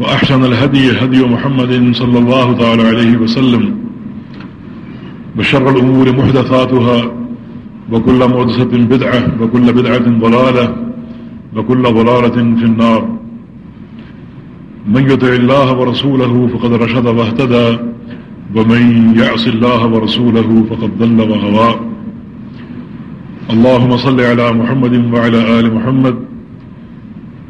وأحسن الهدي هدي محمد صلى الله تعالى عليه وسلم بشر الأمور محدثاتها وكل محدثة بدعة وكل بدعة ضلالة وكل ضلالة في النار من يطع الله ورسوله فقد رشد واهتدى ومن يعص الله ورسوله فقد ضل وغوى اللهم صل على محمد وعلى آل محمد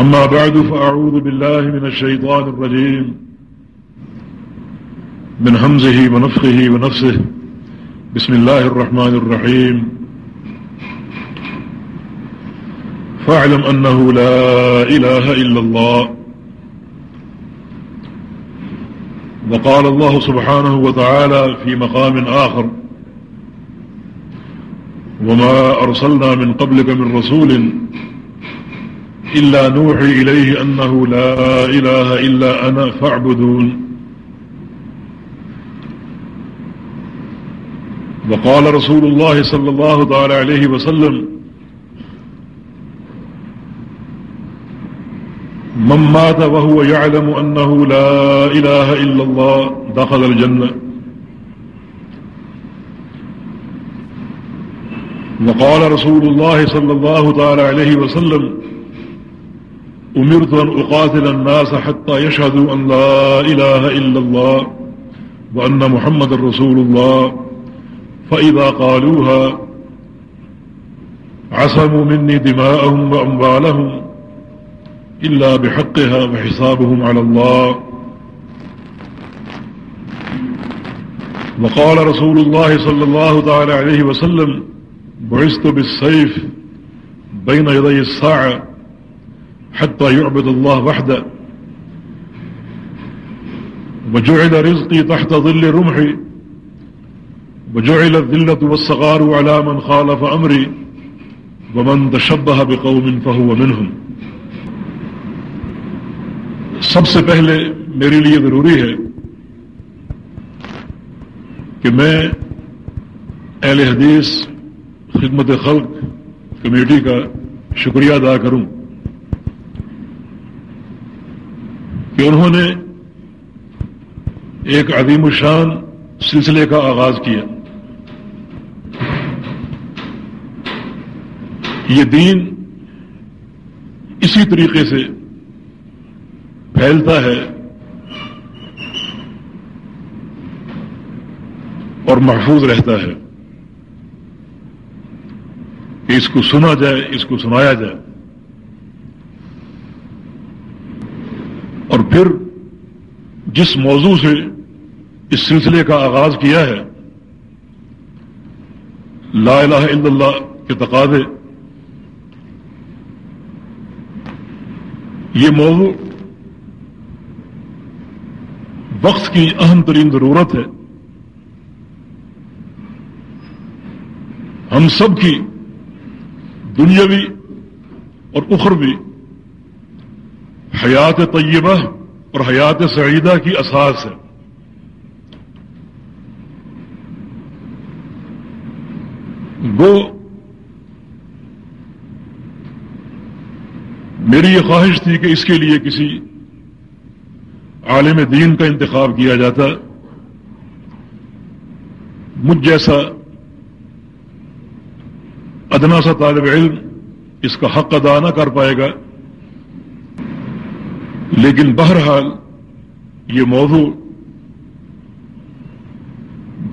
أما بعد فأعوذ بالله من الشيطان الرجيم من همزه ونفخه ونفسه بسم الله الرحمن الرحيم فاعلم أنه لا إله إلا الله وقال الله سبحانه وتعالى في مقام آخر وما أرسلنا من قبلك من رسول وما إلا نوحي إليه أنه لا إله إلا أنا فاعبدون. وقال رسول الله صلى الله تعالى عليه وسلم، من مات وهو يعلم أنه لا إله إلا الله دخل الجنة. وقال رسول الله صلى الله تعالى عليه وسلم أمرت أن أقاتل الناس حتى يشهدوا أن لا إله إلا الله وأن محمد رسول الله. فإذا قالوها عصموا مني دماءهم وأموالهم إلا بحقها وحسابهم على الله. وقال رسول الله صلى الله تعالى عليه وسلم بعثت بالسيف بين يدي الساعة حتى يعبد الله وحده. وجعل رزقي تحت ظل رمحي. وجعل الذلة والصغار على من خالف أمري. ومن تشبه بقوم فهو منهم. سب سے پہلے میرے لیے ضروری ہے کہ میں اہل حدیث، خدمت خلق کمیٹی کا شکریہ ادا کروں۔ کہ انہوں نے ایک عظیم الشان سلسلے کا آغاز کیا۔ یہ دین اسی طریقے سے پھیلتا ہے اور محفوظ رہتا ہے کہ اس کو سنا جائے، اس کو سنایا جائے۔ اور پھر جس موضوع سے اس سلسلے کا آغاز کیا ہے، لا الہ الا اللہ کے تقاضے، یہ موضوع وقت کی اہم ترین ضرورت ہے۔ ہم سب کی دنیاوی اور اخروی حیات طیبہ اور حیات سعیدہ کی اساس ہے۔ گو میری یہ خواہش تھی کہ اس کے لیے کسی عالم دین کا انتخاب کیا جاتا۔ مجھ جیسا ادنا سا طالب علم اس کا حق ادا نہ کر پائے گا۔ لیکن بہرحال یہ موضوع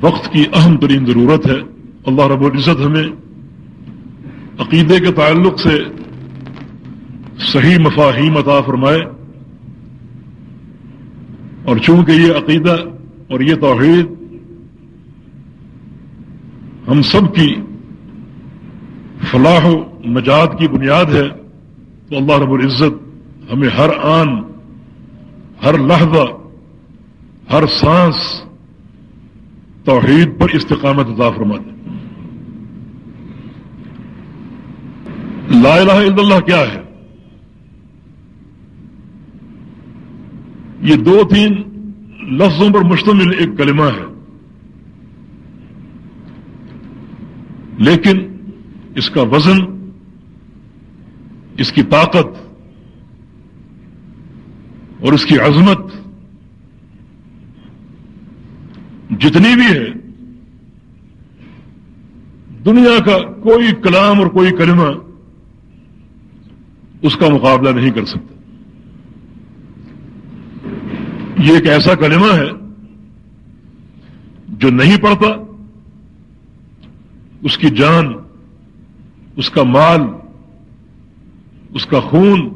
وقت کی اہم ترین ضرورت ہے۔ اللہ رب العزت ہمیں عقیدے کے تعلق سے صحیح مفاہیم عطا فرمائے اور چونکہ یہ عقیدہ اور یہ توحید ہم سب کی فلاح و نجات کی بنیاد ہے تو اللہ رب العزت ہمیں ہر آن، ہر لحظہ، ہر سانس توحید پر استقامت عطا فرما دے لا الہ الا اللہ کیا ہے؟ یہ دو تین لفظوں پر مشتمل ایک کلمہ ہے۔ لیکن اس کا وزن، اس کی طاقت اور اس کی عظمت جتنی بھی ہے، دنیا کا کوئی کلام اور کوئی کلمہ اس کا مقابلہ نہیں کر سکتا۔ یہ ایک ایسا کلمہ ہے جو نہیں پڑتا اس کی جان، اس کا مال، اس کا خون،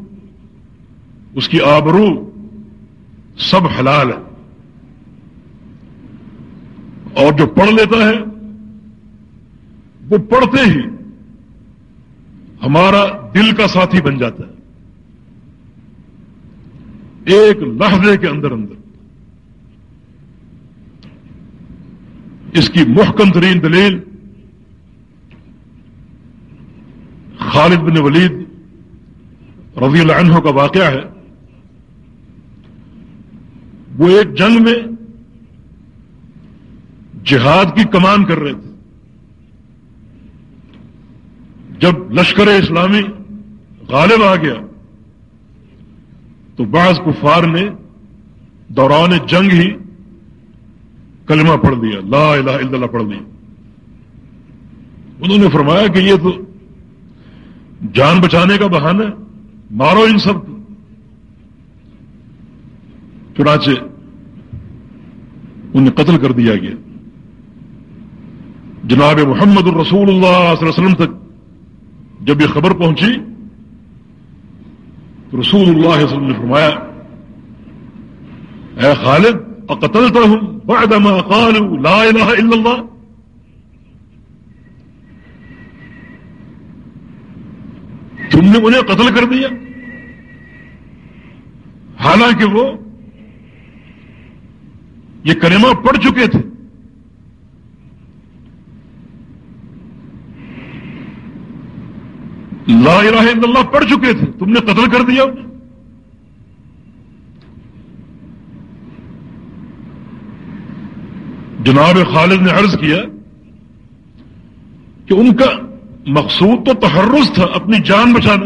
اس کی آبرو سب حلال ہے۔ اور جو پڑھ لیتا ہے، وہ پڑھتے ہی ہمارا دل کا ساتھی بن جاتا ہے۔ ایک لحظے کے اندر اندر۔ اس کی محکم ترین دلیل خالد بن ولید رضی اللہ عنہ کا واقعہ ہے۔ وہ ایک جنگ میں جہاد کی کمان کر رہے تھے۔ جب لشکر اسلامی غالب آ گیا، تو بعض کفار نے دوران جنگ ہی کلمہ پڑھ دیا لا الہ الا اللہ پڑھ دیا انہوں نے فرمایا کہ یہ تو جان بچانے کا بہانہ ہے، مارو ان سب کو۔ چنانچہ انہیں قتل کر دیا گیا جناب محمد الرسول اللہ صلی اللہ علیہ وسلم تک جب یہ خبر پہنچی تو رسول اللہ علیہ وسلم نے فرمایا اے خالد اقتل تو ہوں لا الہ الا اللہ تم نے انہیں قتل کر دیا حالانکہ وہ یہ کلمہ پڑھ چکے تھے۔ لا الہ الا اللہ پڑھ چکے تھے۔ تم نے قتل کر دیا۔ جناب خالد نے عرض کیا کہ ان کا مقصود تو تحرس تھا اپنی جان بچانا۔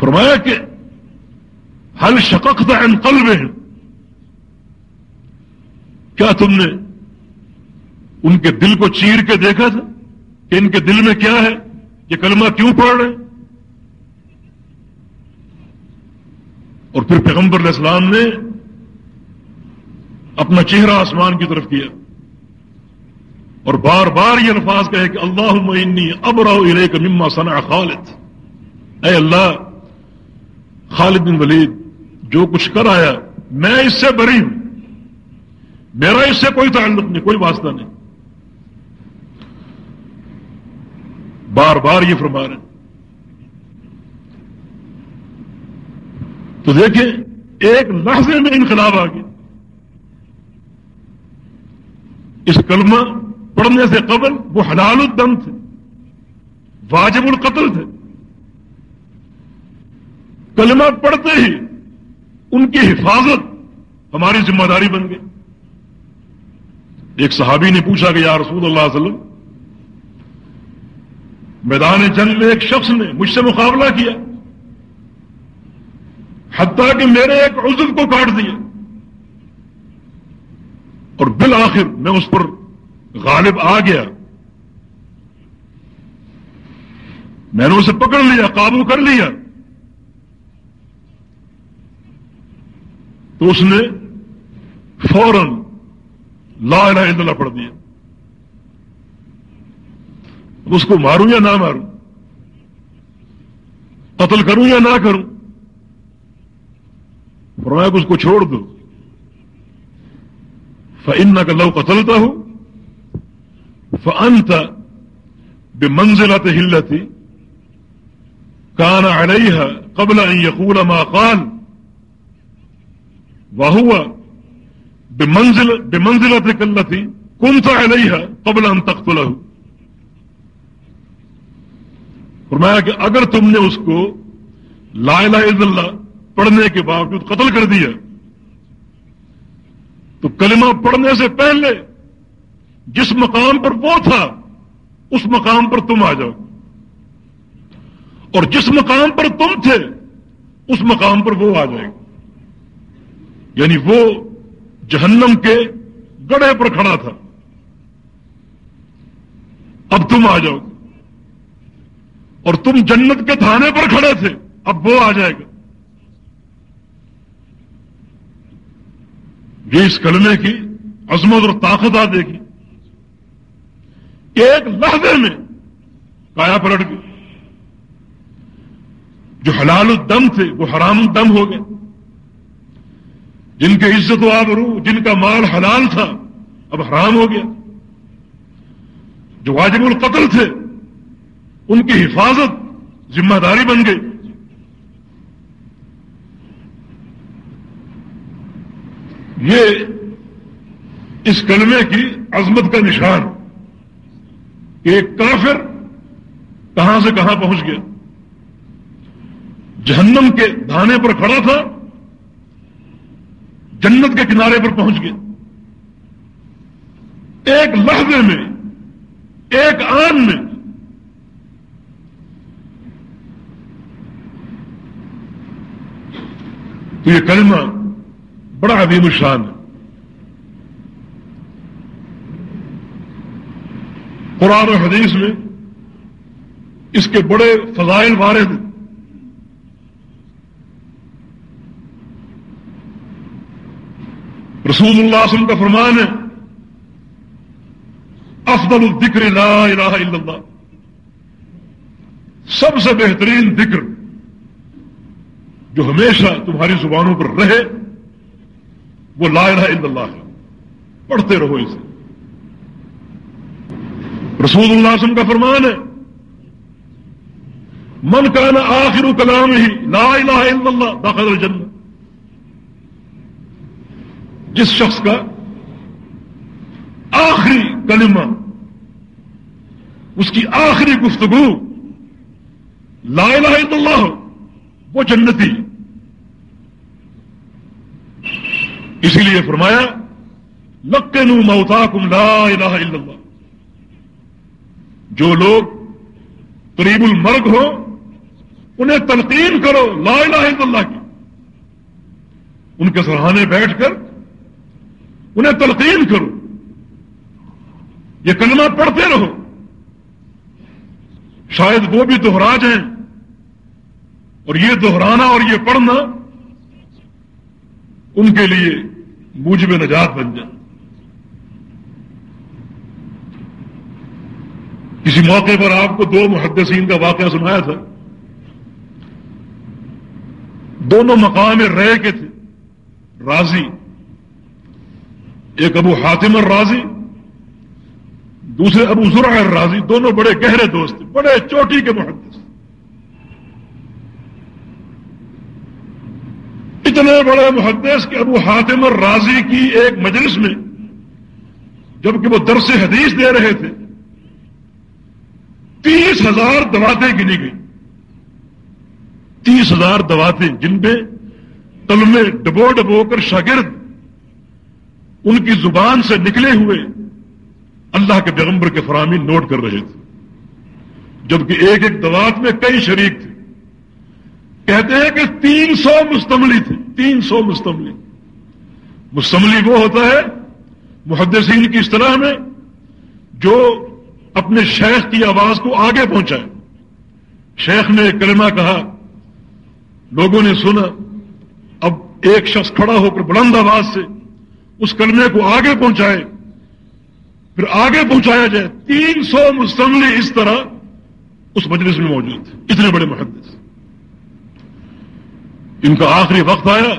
فرمایا کہ حل شکق تھا ان قلب کیا تم نے ان کے دل کو چیر کے دیکھا تھا کہ ان کے دل میں کیا ہے؟ یہ کلمہ کیوں پڑھ رہے اور پھر پیغمبر علیہ السلام نے اپنا چہرہ آسمان کی طرف کیا اور بار بار یہ الفاظ کہے کہ اللہ معنی اب رہو ارے کا مما سنا خالد۔ اے اللہ، خالد بن ولید جو کچھ کر آیا، میں اس سے بری ہوں۔ میرا اس سے کوئی تعلق نہیں، کوئی واسطہ نہیں۔ بار بار یہ فرما رہے ہیں۔ تو دیکھیں، ایک لحظے میں انقلاب آ گیا۔ اس کلمہ پڑھنے سے قبل وہ حلال الدم تھے، واجب القتل تھے۔ کلمہ پڑھتے ہی ان کی حفاظت ہماری ذمہ داری بن گئی۔ ایک صحابی نے پوچھا کہ یا رسول اللہ علیہ وسلم، میدان جنگ میں ایک شخص نے مجھ سے مقابلہ کیا، حتیٰ کہ میرے ایک عزت کو کاٹ دیا۔ اور بالآخر میں اس پر غالب آ گیا۔ میں نے اسے پکڑ لیا، قابو کر لیا۔ تو اس نے فوراً لا الہ الا اللہ پڑھ دیا۔ اس کو ماروں یا نہ ماروں؟ قتل کروں یا نہ کروں؟ فرمایا کہ اس کو چھوڑ دو۔ فن کا لو قتلتا ہوں فنت بے منزلت ہلتی کانا علیہ قبل ان یقول ما قال وهو بمنزل بمنزلت التي كنت عليها قبل ان تقتله. فرمایا کہ اگر تم نے اس کو لا الہ الا اللہ پڑھنے کے باوجود قتل کر دیا، تو کلمہ پڑھنے سے پہلے جس مقام پر وہ تھا، اس مقام پر تم آ جاؤ۔ اور جس مقام پر تم تھے، اس مقام پر وہ آ جائے۔ گا یعنی وہ جہنم کے گڑے پر کھڑا تھا۔ اب تم آ جاؤ۔ اور تم جنت کے تھانے پر کھڑے تھے۔ اب وہ آ جائے گا۔ یہ اس کلمے کی عظمت اور طاقت آ دے گی۔ ایک لحظے میں کایا پلٹ گئی۔ جو حلال الدم تھے، وہ حرام الدم ہو گئے۔ جن کے عزت و آبرو، جن کا مال حلال تھا، اب حرام ہو گیا۔ جو واجب القتل تھے، ان کی حفاظت ذمہ داری بن گئی۔ یہ اس کلمے کی عظمت کا نشان کہ ایک کافر کہاں سے کہاں پہنچ گیا۔ جہنم کے دھانے پر کھڑا تھا جنت کے کنارے پر پہنچ گئے۔ ایک لحظے میں، ایک آن میں، تو یہ کلمہ بڑا عظیم الشان ہے۔ قرآن و حدیث میں اس کے بڑے فضائل وارد ہیں۔ رسول اللہ وسلم کا فرمان ہے، افضل الذکر لا الہ الا اللہ۔ سب سے بہترین ذکر جو ہمیشہ تمہاری زبانوں پر رہے، وہ لا الہ الا اللہ ہے۔ پڑھتے رہو اسے۔ رسول اللہ وسلم کا فرمان ہے، من کا نا آخر کلام ہی لا الہ الا اللہ داخل الجنہ۔ جس شخص کا آخری کلمہ، اس کی آخری گفتگو، لا الہ الا اللہ، وہ جنتی۔ اسی لیے فرمایا لکے نو موتا کم لا الہ الا اللہ۔ جو لوگ قریب المرگ ہو انہیں تلقین کرو لا الہ الا اللہ کی۔ ان کے سرحانے بیٹھ کر انہیں تلقین کرو۔ یہ کلمہ پڑھتے رہو۔ شاید وہ بھی دوہرا جائیں اور یہ دہرانا اور یہ پڑھنا ان کے لیے موجب نجات بن جائے۔ کسی موقع پر آپ کو دو محدثین کا واقعہ سنایا تھا۔ دونوں مقام رہ کے تھے۔ راضی۔ ایک ابو حاتم الرازی، دوسرے ابو ذرا الرازی، دونوں بڑے گہرے دوست، بڑے چوٹی کے محدث۔ اتنے بڑے محدث کہ ابو حاتم الرازی کی ایک مجلس میں جبکہ وہ درس حدیث دے رہے تھے، تیس ہزار دواتیں گنی گئی تیس ہزار دواتیں، جن پہ تلمے ڈبو ڈبو کر شاگرد ان کی زبان سے نکلے ہوئے اللہ کے پیغمبر کے فراہمی نوٹ کر رہے تھے۔ جبکہ ایک ایک دوات میں کئی شریک تھے۔ کہتے ہیں کہ تین سو مستملی تھے۔ تین سو مستملی۔ مستملی وہ ہوتا ہے محدثین کی اصطلاح میں جو اپنے شیخ کی آواز کو آگے پہنچائے۔ شیخ نے کلمہ کہا۔ لوگوں نے سنا۔ اب ایک شخص کھڑا ہو کر بلند آواز سے اس کلمے کو آگے پہنچائے۔ پھر آگے پہنچایا جائے۔ تین سو مستملی اس طرح اس مجلس میں موجود تھے۔ اتنے بڑے محدث۔ ان کا آخری وقت آیا۔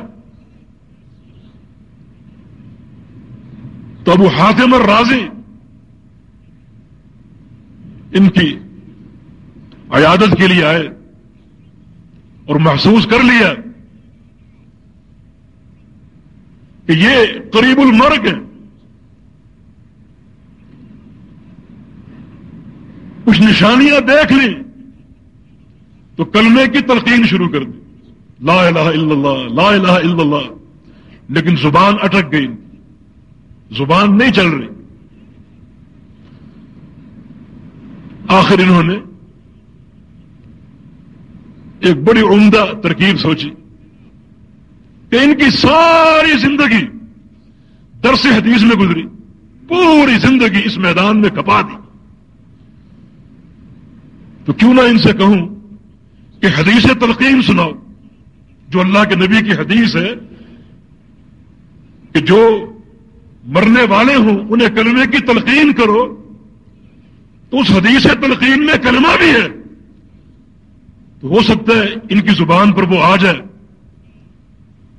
تو ابو حاتم راضی ان کی عیادت کے لیے آئے اور محسوس کر لیا۔ کہ یہ قریب المرگ ہے۔ کچھ نشانیاں دیکھ لی تو کلمے کی تلقین شروع کر دی لا الہ الا اللہ، لا الہ الا اللہ۔ لیکن زبان اٹک گئی۔ زبان نہیں چل رہی۔ آخر انہوں نے ایک بڑی عمدہ ترکیب سوچی۔ کہ ان کی ساری زندگی درس حدیث میں گزری، پوری زندگی اس میدان میں کپا دی۔ تو کیوں نہ ان سے کہوں کہ حدیث تلقین سناؤ، جو اللہ کے نبی کی حدیث ہے کہ جو مرنے والے ہوں، انہیں کلمے کی تلقین کرو۔ تو اس حدیث تلقین میں کلمہ بھی ہے۔ تو ہو سکتا ہے ان کی زبان پر وہ آ جائے۔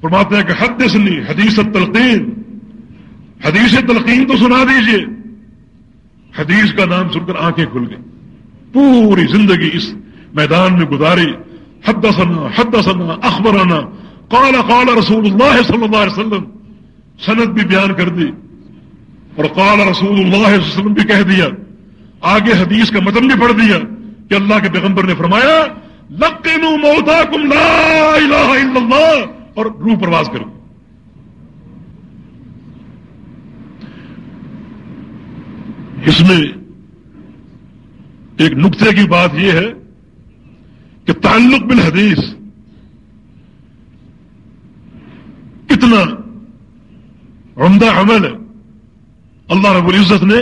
فرماتے ہیں کہ حد سنی حدیث تلقین حدیث تلقین تو سنا دیجیے۔ حدیث کا نام سن کر آنکھیں کھل گئی پوری زندگی اس میدان میں گزاری۔ حد سنا حد سنا قال قال رسول اللہ صلی اللہ علیہ وسلم۔ سند بھی بیان کر دی۔ اور قال رسول اللہ علیہ وسلم بھی کہہ دیا۔ آگے حدیث کا متن بھی پڑھ دیا کہ اللہ کے پیغمبر نے فرمایا، لقنوا موتاکم لا الہ الا اللہ۔ اور روح پرواز کرو۔ اس میں ایک نقطے کی بات یہ ہے کہ تعلق بالحدیث کتنا عمدہ عمل ہے۔ اللہ رب العزت نے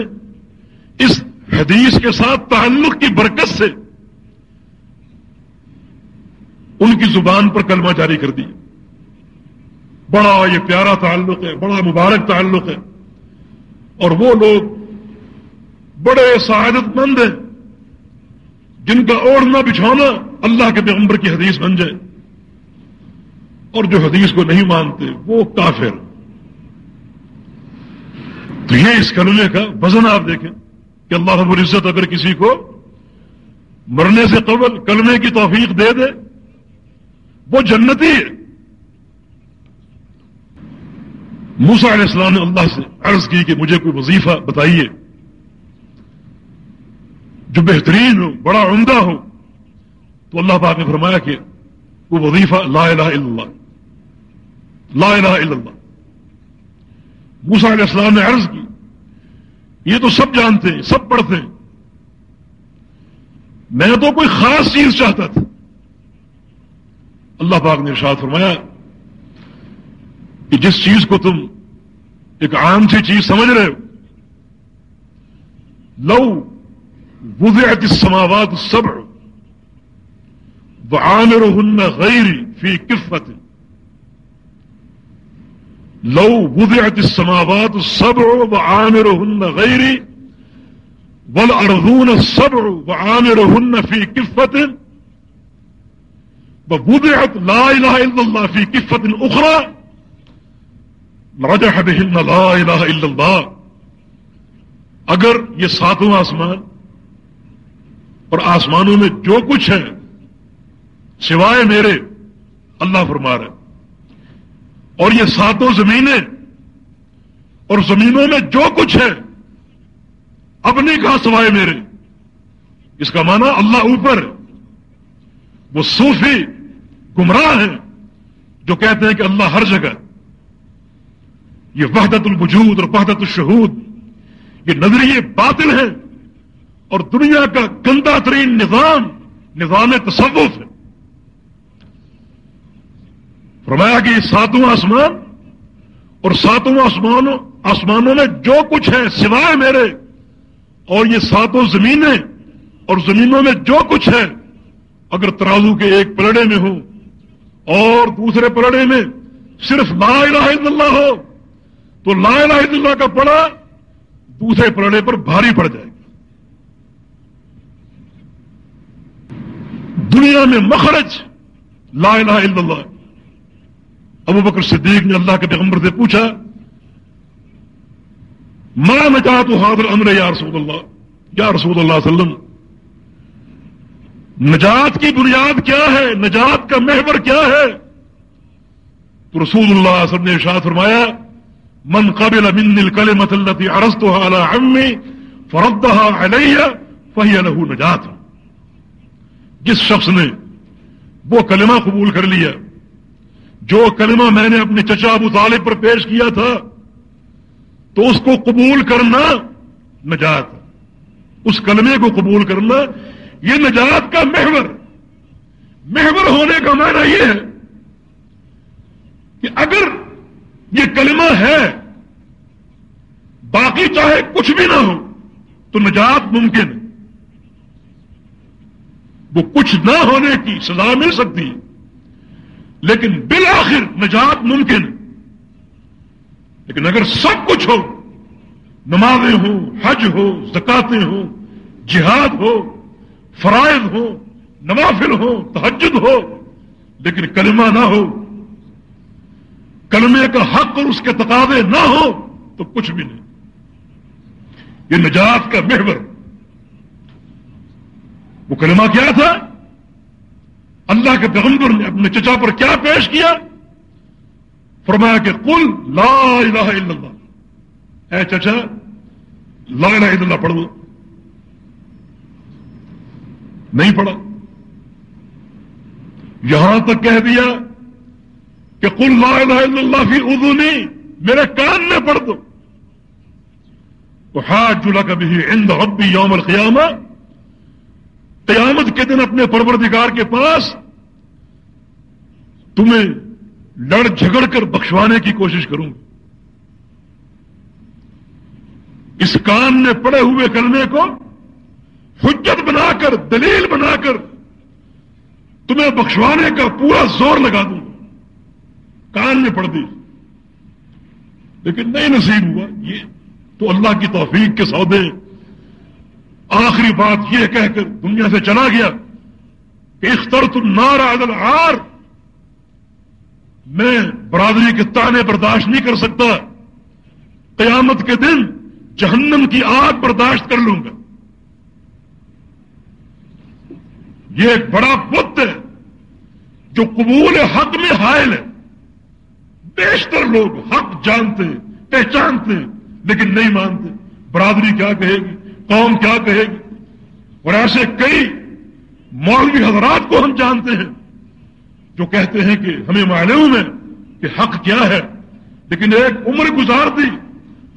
اس حدیث کے ساتھ تعلق کی برکت سے ان کی زبان پر کلمہ جاری کر دی بڑا یہ پیارا تعلق ہے، بڑا مبارک تعلق ہے۔ اور وہ لوگ بڑے سعادت مند ہیں۔ جن کا اوڑھنا بچھونا اللہ کے پیغمبر کی حدیث بن جائے۔ اور جو حدیث کو نہیں مانتے، وہ کافر۔ تو یہ اس کلمے کا وزن آپ دیکھیں کہ اللہ رب العزت اگر کسی کو مرنے سے قبل کلمے کی توفیق دے دے، وہ جنتی ہے۔ موسا علیہ السلام نے اللہ سے عرض کی کہ مجھے کوئی وظیفہ بتائیے۔ جو بہترین ہو، بڑا عمدہ ہو۔ تو اللہ پاک نے فرمایا کہ وہ وظیفہ لا الہ الا اللہ۔ لا الہ الا اللہ۔ موسا علیہ السلام نے عرض کی، یہ تو سب جانتے ہیں، سب پڑھتے ہیں۔ میں تو کوئی خاص چیز چاہتا تھا۔ اللہ پاک نے ارشاد فرمایا کہ جس چیز کو تم ایک عام سی چیز سمجھ رہے ہو، لو وضعت السماوات السبع وعامرهن غيري في كفة لو وضعت السماوات السبع وعامرهن غيري والأرضون السبع وعامرهن في كفة ووضعت لا إله إلا الله في كفة أخرى رجح بهن لا إله إلا الله اگر یہ ساتوں آسمان اور آسمانوں میں جو کچھ ہے سوائے میرے، اللہ فرما رہے اور یہ ساتوں زمینیں اور زمینوں میں جو کچھ ہے اپنی کہا سوائے میرے۔ اس کا معنی اللہ اوپر وہ صوفی گمراہ ہیں جو کہتے ہیں کہ اللہ ہر جگہ یہ وحدت الوجود اور وحدت الشہود، یہ نظریے باطل ہیں اور دنیا کا گندا ترین نظام نظام تصوف ہے۔ فرمایا کہ یہ ساتوں آسمان اور ساتوں آسمانوں آسمانوں میں جو کچھ ہے سوائے میرے، اور یہ ساتوں زمینیں اور زمینوں میں جو کچھ ہے، اگر ترازو کے ایک پلڑے میں ہوں اور دوسرے پلڑے میں صرف لا الہ الا اللہ ہو تو لا الہ الا اللہ کا پڑا دوسرے پڑھنے پر بھاری پڑ جائے گا دنیا میں مخرج، لا الہ الا اللہ۔ ابو بکر صدیق نے اللہ کے پیغمبر سے پوچھا ماں میں چاہ تو حاضر امر یا رسول اللہ؟ یا رسول اللہ علیہ وسلم، نجات کی بنیاد کیا ہے؟ نجات کا محور کیا ہے؟ تو رسول اللہ علیہ وسلم نے ارشاد فرمایا من قبل من الكلمة التي عرضتها على عمي فردها علي، فهي له نجات جس شخص نے وہ کلمہ قبول کر لیا، جو کلمہ میں نے اپنے چچا ابو طالب پر پیش کیا تھا، تو اس کو قبول کرنا نجات. اس کلمے کو قبول کرنا، یہ نجات کا محور. محور ہونے کا معنی یہ ہے کہ اگر یہ کلمہ ہے باقی چاہے کچھ بھی نہ ہو، تو نجات ممکن ہے۔ وہ کچھ نہ ہونے کی سزا مل سکتی ہے، لیکن بالآخر نجات ممکن ہے۔ لیکن اگر سب کچھ ہو، نمازیں ہوں، حج ہو، زکاتیں ہوں، جہاد ہو، فرائض ہو، نوافل ہو تحجد ہو، لیکن کلمہ نہ ہو، کلمے کا حق اور اس کے تقاضے نہ ہو، تو کچھ بھی نہیں۔ یہ نجات کا محور۔ وہ کلمہ کیا تھا؟ اللہ کے پیغمبر نے اپنے چچا پر کیا پیش کیا؟ فرمایا کہ کل لا الہ الا اللہ۔ اے چچا، لا الہ الا اللہ پڑھ دو نہیں پڑھا۔ یہاں تک کہہ دیا کہ کل لا الہ الا اللہ فی اردو نہیں میرے کان میں پڑھ دو۔ تو ہاتھ جلا کبھی اند ربی یوم القیامہ قیامت کے دن اپنے پروردگار کے پاس تمہیں لڑ جھگڑ کر بخشوانے کی کوشش کروں اس کان نے پڑے ہوئے کلمے کو حجت بنا کر، دلیل بنا کر تمہیں بخشوانے کا پورا زور لگا دوں کان میں پڑ دی. لیکن نہیں نصیب ہوا، یہ تو اللہ کی توفیق کے سودے آخری بات یہ کہہ کر دنیا سے چلا گیا کہ اختر تم عدل آر میں برادری کے تانے برداشت نہیں کر سکتا، قیامت کے دن جہنم کی آگ برداشت کر لوں گا۔ یہ ایک بڑا بت ہے جو قبول حق میں حائل ہے۔ بیشتر لوگ حق جانتے، پہچانتے لیکن نہیں مانتے۔ برادری کیا کہے گی؟ قوم کیا کہے گی؟ اور ایسے کئی مولوی حضرات کو ہم جانتے ہیں جو کہتے ہیں کہ ہمیں معلوم ہے کہ حق کیا ہے، لیکن ایک عمر گزار دی۔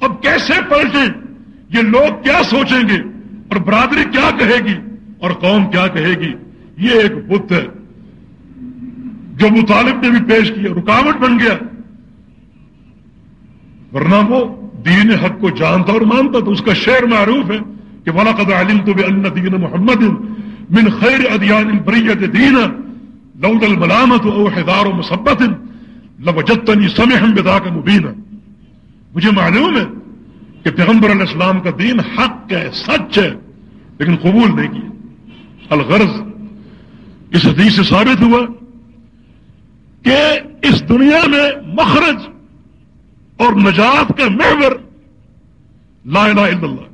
اب کیسے پلٹے یہ لوگ کیا سوچیں گے؟ اور برادری کیا کہے گی؟ اور قوم کیا کہے گی؟ یہ ایک بت ہے۔ جو مطالب نے بھی پیش کیا، رکاوٹ بن گیا۔ ورنہ وہ دین حق کو جانتا اور مانتا تو اس کا شعر معروف ہے کہ ولاقد علم تو بے اللہ دین محمد من خیر ادیان بریت دین لود الملامت او حدار و مسبت لوجتنی سمحم بدا کا مبینہ مجھے معلوم ہے کہ پیغمبر علیہ السلام کا دین حق ہے، سچ ہے، لیکن قبول نہیں کیا۔ الغرض اس حدیث سے ثابت ہوا کہ اس دنیا میں مخرج اور نجات کا محور لا الہ الا اللہ۔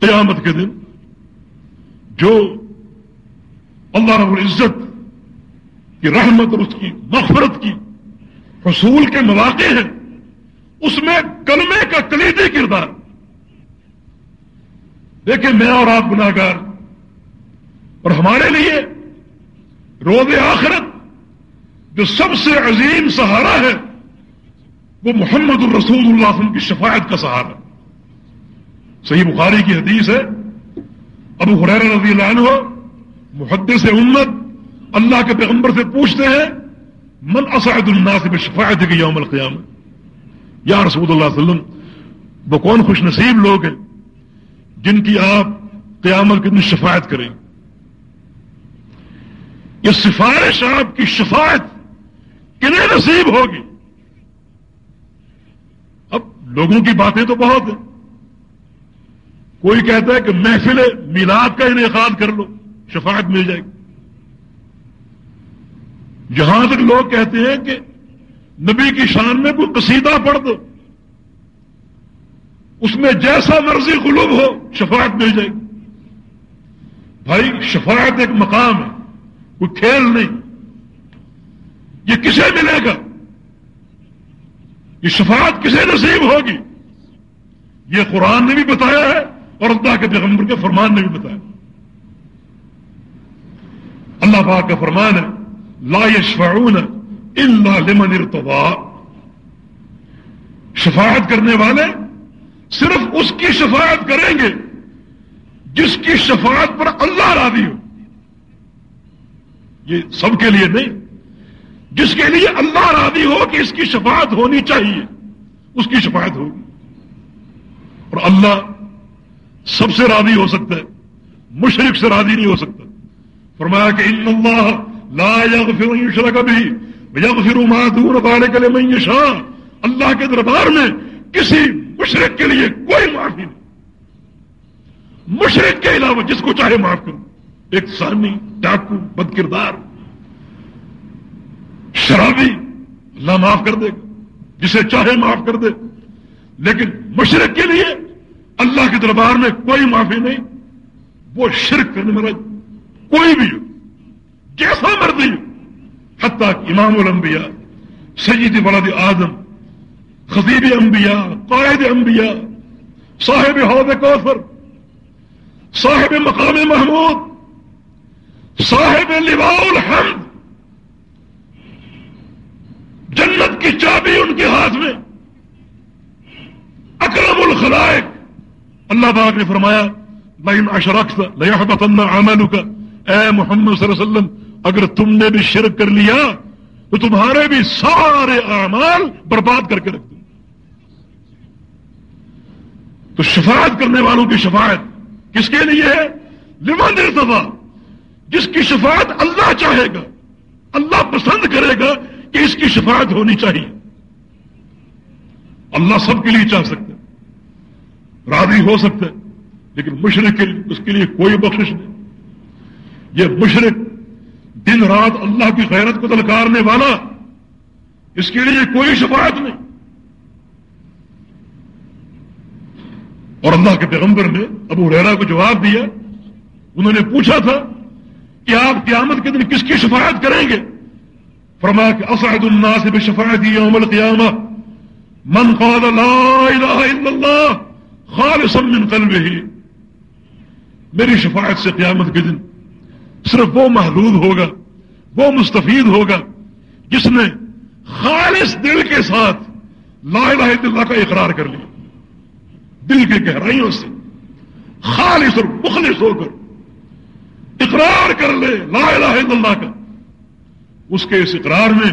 قیامت کے دن جو اللہ رب العزت کی رحمت اور اس کی مغفرت کی حصول کے مواقع ہیں، اس میں کلمے کا کلیدی کردار۔ دیکھیں، میں اور آپ گناگار اور ہمارے لیے روز آخرت جو سب سے عظیم سہارا ہے، وہ محمد الرسول اللہ وسلم کی شفاعت کا سہارا صحیح بخاری کی حدیث ہے، ابو حریر رضی اللہ عنہ محدث امت اللہ کے پیغمبر سے پوچھتے ہیں، من اسعد الناس سے شفاعت کی یوم القیام یا رسول اللہ علیہ وسلم، وہ کون خوش نصیب لوگ ہیں جن کی آپ قیامت کے دن شفاعت کریں۔ یہ سفارش آپ کی شفاعت کنہیں نصیب ہوگی؟ اب لوگوں کی باتیں تو بہت ہیں۔ کوئی کہتا ہے کہ محفل میلاد کا انعقاد کر لو، شفاعت مل جائے گی۔ جہاں تک لوگ کہتے ہیں کہ نبی کی شان میں کوئی قصیدہ پڑھ دو۔ اس میں جیسا مرضی قلوب ہو، شفاعت مل جائے گی۔ بھائی، شفاعت ایک مقام ہے، کوئی کھیل نہیں۔ یہ کسے ملے گا؟ یہ شفاعت کسے نصیب ہوگی؟ یہ قرآن نے بھی بتایا ہے اور اللہ کے پیغمبر کے فرمان نے بھی بتایا اللہ پاک کا فرمان ہے، لا يشفعون الا لمن ارتضى شفاعت کرنے والے صرف اس کی شفاعت کریں گے جس کی شفاعت پر اللہ راضی ہو۔ یہ سب کے لیے نہیں جس کے لیے اللہ راضی ہو کہ اس کی شفاعت ہونی چاہیے، اس کی شفاعت ہوگی۔ اور اللہ سب سے راضی ہو سکتا ہے، مشرق سے راضی نہیں ہو سکتا۔ فرمایا کہ ان اللہ لا يغفر يشرك به ويغفر ما دون ذلك لمن يشاء اللہ کے دربار میں کسی مشرق کے لیے کوئی معافی نہیں۔ مشرق کے علاوہ جس کو چاہے معاف کرو۔ ایک سانی ڈاکو، بد کردار۔ شرابی، اللہ معاف کر دے گا جسے چاہے معاف کر دے۔ لیکن مشرق کے لیے اللہ کے دربار میں کوئی معافی نہیں، وہ شرک کرنے والا کوئی بھی ہو کیسا مرضی حتیٰ امام الانبیاء، سید ولد آدم، خطیب انبیاء، قائد انبیاء، صاحب حوض کوثر، صاحب مقام محمود، صاحب لواء الحمد جنت کی چابی ان کے ہاتھ میں۔ اکرم الخلائق۔ اللہ پاک نے فرمایا لائن اشرخت لیا عمل کا اے محمد صلی اللہ علیہ وسلم، اگر تم نے بھی شرک کر لیا، تو تمہارے بھی سارے اعمال برباد کر کے رکھ دوں۔ تو شفاعت کرنے والوں کی شفاعت کس کے لیے ہے؟ لمن ارتضا جس کی شفاعت اللہ چاہے گا، اللہ پسند کرے گا کہ اس کی شفاعت ہونی چاہیے۔ اللہ سب کے لیے چاہ سکتا ہے۔ راضی ہو سکتا ہے، لیکن مشرق اس کے لیے کوئی بخشش نہیں۔ یہ مشرق دن رات اللہ کی خیرت کو تلکارنے والا، اس کے لیے کوئی شفاعت نہیں۔ اور اللہ کے پیغمبر نے ابو ریرا کو جواب دیا۔ انہوں نے پوچھا تھا کہ آپ قیامت کے دن کس کی شفاعت کریں گے؟ فرما کہ اسعد الناس بشفاعت یوم القیامہ۔ من قال لا الہ الا اللہ خالصا من قلبه۔ میری شفاعت سے قیامت کے دن صرف وہ محدود ہوگا، وہ مستفید ہوگا جس نے خالص دل کے ساتھ لا الہ الا اللہ کا اقرار کر لیا۔ دل کے گہرائیوں سے خالص اور مخلص ہو کر اقرار کر لے لا الہ الا اللہ کا۔ اس کے اس اقرار میں،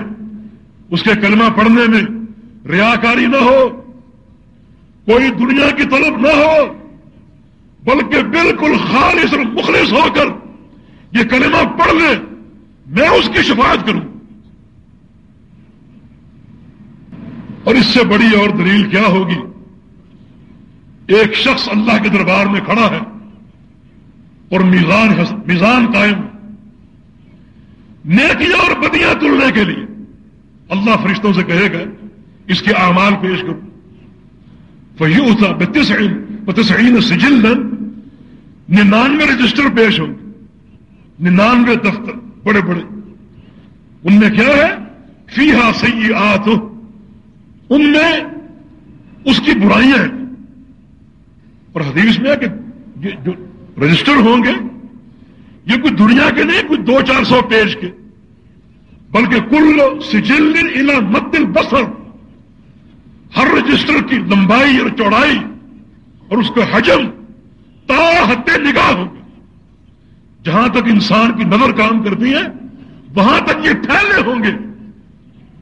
اس کے کلمہ پڑھنے میں ریاکاری نہ ہو، کوئی دنیا کی طلب نہ ہو، بلکہ بالکل خالص اور مخلص ہو کر یہ کلمہ پڑھ لے میں اس کی شفاعت کروں۔ اور اس سے بڑی اور دلیل کیا ہوگی؟ ایک شخص اللہ کے دربار میں کھڑا ہے اور میزان میزان قائم نیکیاں اور بدیاں تلنے کے لیے۔ اللہ فرشتوں سے کہے گا، اس کے اعمال پیش کرو۔ فہی ہوتا بتسعین بتسعین سجل ننانوے رجسٹر پیش ہوں۔ گے ننانوے دفتر، بڑے بڑے۔ ان میں کیا ہے؟ فی ہا سی ان میں اس کی برائیاں ہیں۔ اور حدیث میں ہے کہ جو رجسٹر ہوں گے یہ کوئی دنیا کے نہیں، کوئی دو چار سو پیج کے۔ بلکہ کل سجل الا مد البصر۔ ہر رجسٹر کی لمبائی اور چوڑائی اور اس کا حجم تا حد نگاہ ہوگا جہاں تک انسان کی نظر کام کرتی ہے، وہاں تک یہ ٹھہرے ہوں گے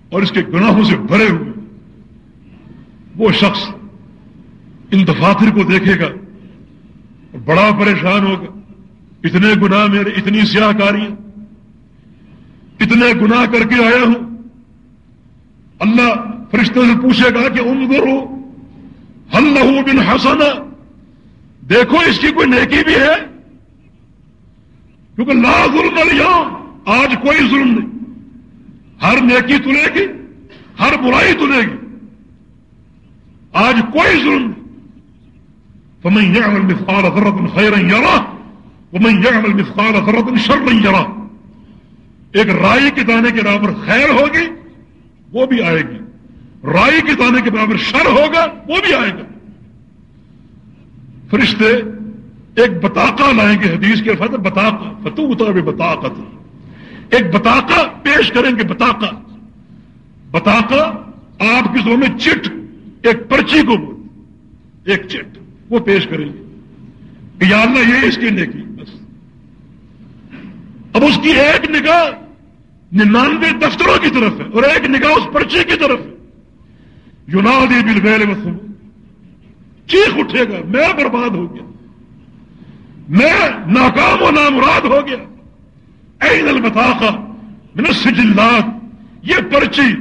اور اس کے گناہوں سے بھرے ہوئے وہ شخص ان دفاتر کو دیکھے گا اور بڑا پریشان ہوگا۔ اتنے گناہ میرے، اتنی سیاہ کاری، اتنے گناہ کر کے آیا ہوں۔ اللہ فرشتے سے پوچھے گا کہ عمر ہو ہل بن حسن دیکھو اس کی کوئی نیکی بھی ہے؟ کیونکہ لا ظلم اليوم، آج کوئی ظلم نہیں۔ ہر نیکی تلے گی، ہر برائی تلے گی۔ آج کوئی ظلم نہیں۔ فمن يعمل مثقال ذرة خيرا يرى ومن يعمل مثقال ذرة شرا يرى ایک رائی کے دانے کے برابر خیر ہوگی، وہ بھی آئے گی. رائی کے دانے کے برابر شر ہوگا، وہ بھی آئے گا. فرشتے ایک بتاقا لائیں گے حدیث کے فتح بتاقا فتو اتنا بھی ایک بتاقا پیش کریں گے بتاقا بتاقا آپ کی میں چٹ، ایک پرچی کو ایک چٹ، وہ پیش کریں گے. کہ یا اللہ یہ اس کی نیکی بس اب اس کی ایک نگاہ ننانوے دفتروں کی طرف ہے اور ایک نگاہ اس پرچے کی طرف ہے۔ یونادی بل ویل چیخ اٹھے گا، میں برباد ہو گیا۔ میں ناکام و نامراد ہو گیا۔ این البتاخا من السجلات۔ یہ پرچی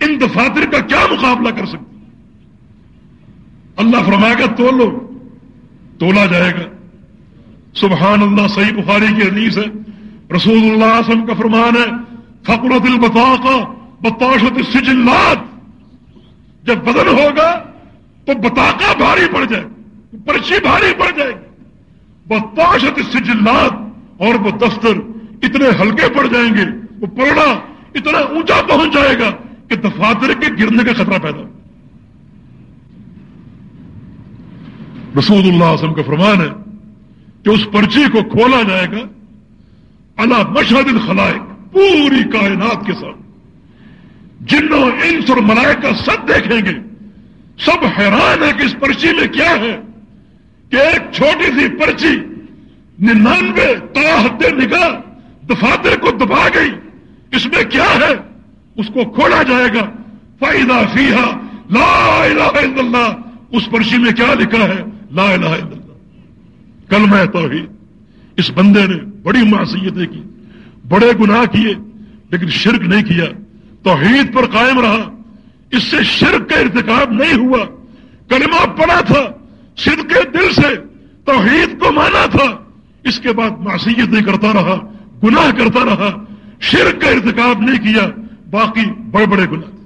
ان دفاتر کا کیا مقابلہ کر سکتی؟ اللہ فرمائے گا تو لو۔ تولا جائے گا۔ سبحان اللہ، صحیح بخاری کی حدیث ہے۔ رسول اللہ وسلم کا فرمان ہے فقرت البطاقہ بتاشت سجلات جب بدن ہوگا تو بتاقا بھاری پڑ جائے پرچی بھاری پڑ جائے گی بتاشت سجلات اور وہ دفتر اتنے ہلکے پڑ جائیں گے وہ پڑنا اتنا اونچا پہنچ جائے گا کہ دفاتر کے گرنے کا خطرہ پیدا ہو رسول اللہ وسلم کا فرمان ہے کہ اس پرچی کو کھولا جائے گا اللہ مشہد الخلائق، پوری کائنات کے ساتھ جنوں انس اور ملائکہ سب دیکھیں گے، سب حیران ہے کہ اس پرچی میں کیا ہے۔ کہ ایک چھوٹی سی پرچی ننانوے تاحد نگاہ دفاتر کو دبا گئی۔ اس میں کیا ہے؟ اس کو کھولا جائے گا۔ فائدہ فیحا لا الہ الا اللہ اس پرچی میں کیا لکھا ہے؟ لا الہ الا اللہ کلمہ توحید۔ اس بندے نے بڑی معصیتیں کی، بڑے گناہ کیے، لیکن شرک نہیں کیا۔ توحید پر قائم رہا۔ اس سے شرک کا ارتکاب نہیں ہوا۔ کلمہ پڑا تھا، صدق کے دل سے توحید کو مانا تھا۔ اس کے بعد معصیت نہیں کرتا رہا، گناہ کرتا رہا۔ شرک کا ارتکاب نہیں کیا، باقی بڑے بڑے گناہ۔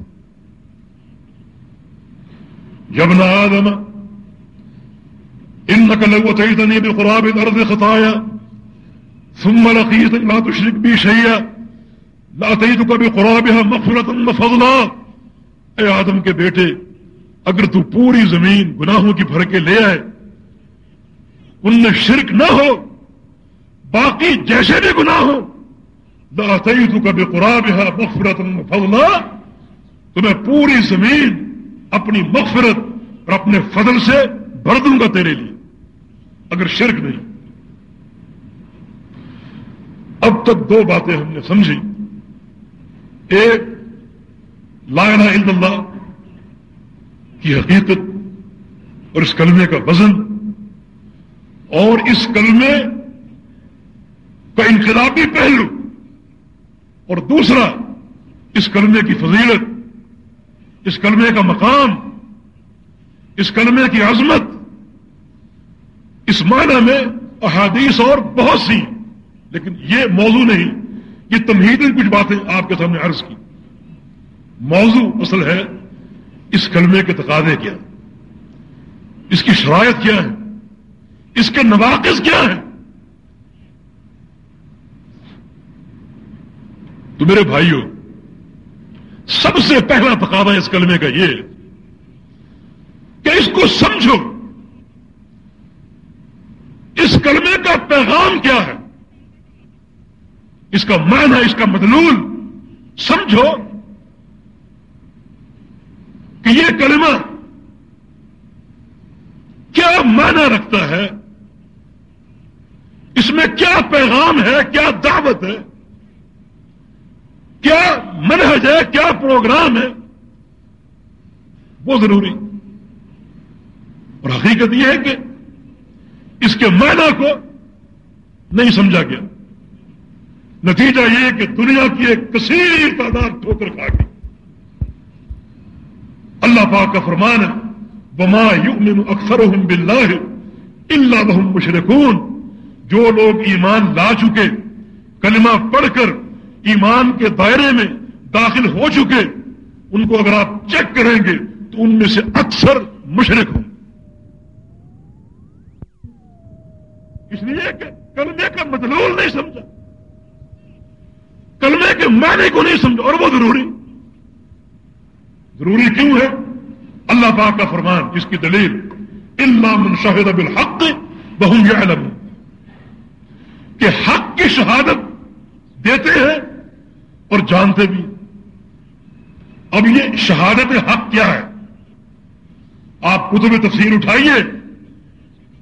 یبنا آدم انك لو اتيتني بقراب الارض خطايا ثم لقيت لا تشرك بي شيئا. لاتيتك بقرابها مغفرة وفضلا. اے آدم کے بیٹے، اگر تو پوری زمین گناہوں کی بھر کے لے آئے، ان میں شرک نہ ہو، باقی جیسے بھی گناہ ہو لاتيتك بقرابها مغفرة وفضلا. تو میں پوری زمین اپنی مغفرت اور اپنے فضل سے بھر دوں گا تیرے لیے، اگر شرک نہیں۔ اب تک دو باتیں ہم نے سمجھی۔ ایک، لا الہ الا اللہ کی حقیقت اور اس کلمے کا وزن اور اس کلمے کا انقلابی پہلو اور دوسرا، اس کلمے کی فضیلت، اس کلمے کا مقام، اس کلمے کی عظمت، اس معنی میں احادیث اور بہت سی لیکن یہ موضوع نہیں، یہ تمہید کچھ باتیں آپ کے سامنے عرض کی۔ موضوع اصل ہے اس کلمے کے تقاضے کیا۔ اس کی شرائط کیا ہے اس کے نواقص کیا ہیں؟ تو میرے بھائیوں سب سے پہلا تقاضا اس کلمے کا یہ کہ اس کو سمجھو۔ اس کلمے کا پیغام کیا ہے؟ اس کا معنی اس کا مدلول۔ سمجھو کہ یہ کلمہ کیا معنی رکھتا ہے؟ اس میں کیا پیغام ہے؟ کیا دعوت ہے؟ کیا منہج ہے؟ کیا پروگرام ہے؟ وہ ضروری۔ اور حقیقت یہ ہے کہ اس کے معنی کو نہیں سمجھا گیا۔ نتیجہ یہ کہ دنیا کی ایک کثیر تعداد ٹھوکر کھا گئی۔ اللہ پاک کا فرمان ہے بما یؤمن اکثرهم باللہ الا وهم مشرکون جو لوگ ایمان لا چکے، کلمہ پڑھ کر ایمان کے دائرے میں داخل ہو چکے، ان کو اگر آپ چیک کریں گے تو ان میں سے اکثر مشرق ہوں۔ اس لیے کہ کلمے کا مطلول نہیں سمجھا۔ کلمے کے معنی کو نہیں سمجھا اور وہ ضروری۔ ضروری کیوں ہے؟ اللہ پاک کا فرمان جس کی دلیل اللہ من شاہد بالحق بہم یعلم کہ حق کی شہادت دیتے ہیں اور جانتے بھی۔ اب یہ شہادت حق کیا ہے؟ آپ کتب تفسیر اٹھائیے۔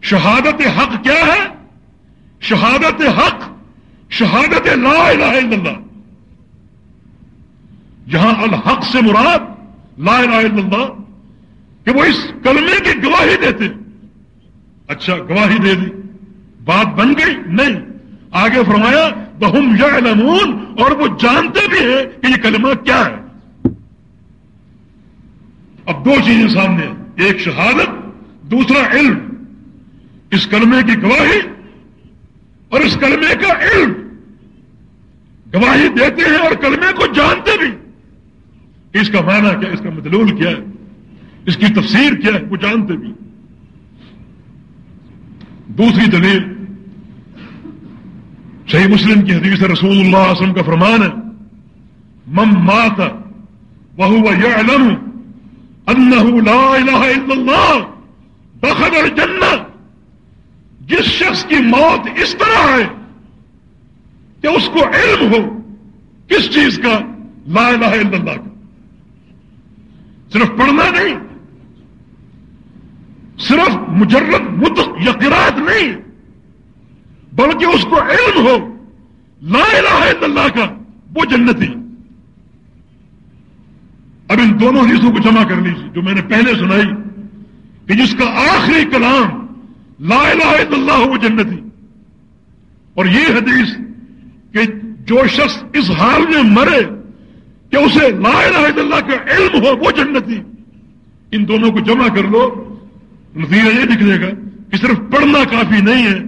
شہادت حق کیا ہے؟ شہادت حق، شہادت لا الہ الا اللہ۔ جہاں الحق سے مراد لا الہ الا اللہ، کہ وہ اس کلمے کی گواہی دیتے اچھا گواہی دے دی۔ بات بن گئی؟ نہیں۔ آگے فرمایا بہم یا اور وہ جانتے بھی ہیں کہ یہ کلمہ کیا ہے۔ اب دو چیزیں سامنے ایک شہادت، دوسرا علم۔ اس کلمے کی گواہی اور اس کلمے کا علم۔ گواہی دیتے ہیں اور کلمے کو جانتے بھی۔ اس کا معنی کیا اس کا مدلول کیا ہے؟ اس کی تفسیر کیا ہے؟ وہ جانتے بھی۔ دوسری دلیل، صحیح مسلم کی حدیث رسول اللہ علیہ وسلم کا فرمان ہے مم مات وہ علم لا الہ الا اللہ دخل الجنہ۔ جس شخص کی موت اس طرح ہے کہ اس کو علم ہو، کس چیز کا؟ لا الہ الا اللہ کا۔ صرف پڑھنا نہیں، صرف مجرد متق یقینات نہیں، بلکہ اس کو علم ہو، لا الہ الا اللہ کا، وہ جنتی۔ اب ان دونوں حصوں کو جمع کر لیجیے جو میں نے پہلے سنائی، کہ جس کا آخری کلام، لا الہ الا اللہ، وہ جنتی۔ اور یہ حدیث کہ جو شخص اس حال میں مرے کہ اسے لا الہ الا اللہ کا علم ہو، وہ جنتی ان دونوں کو جمع کر لو۔ نتیجہ یہ نکلے گا کہ صرف پڑھنا کافی نہیں ہے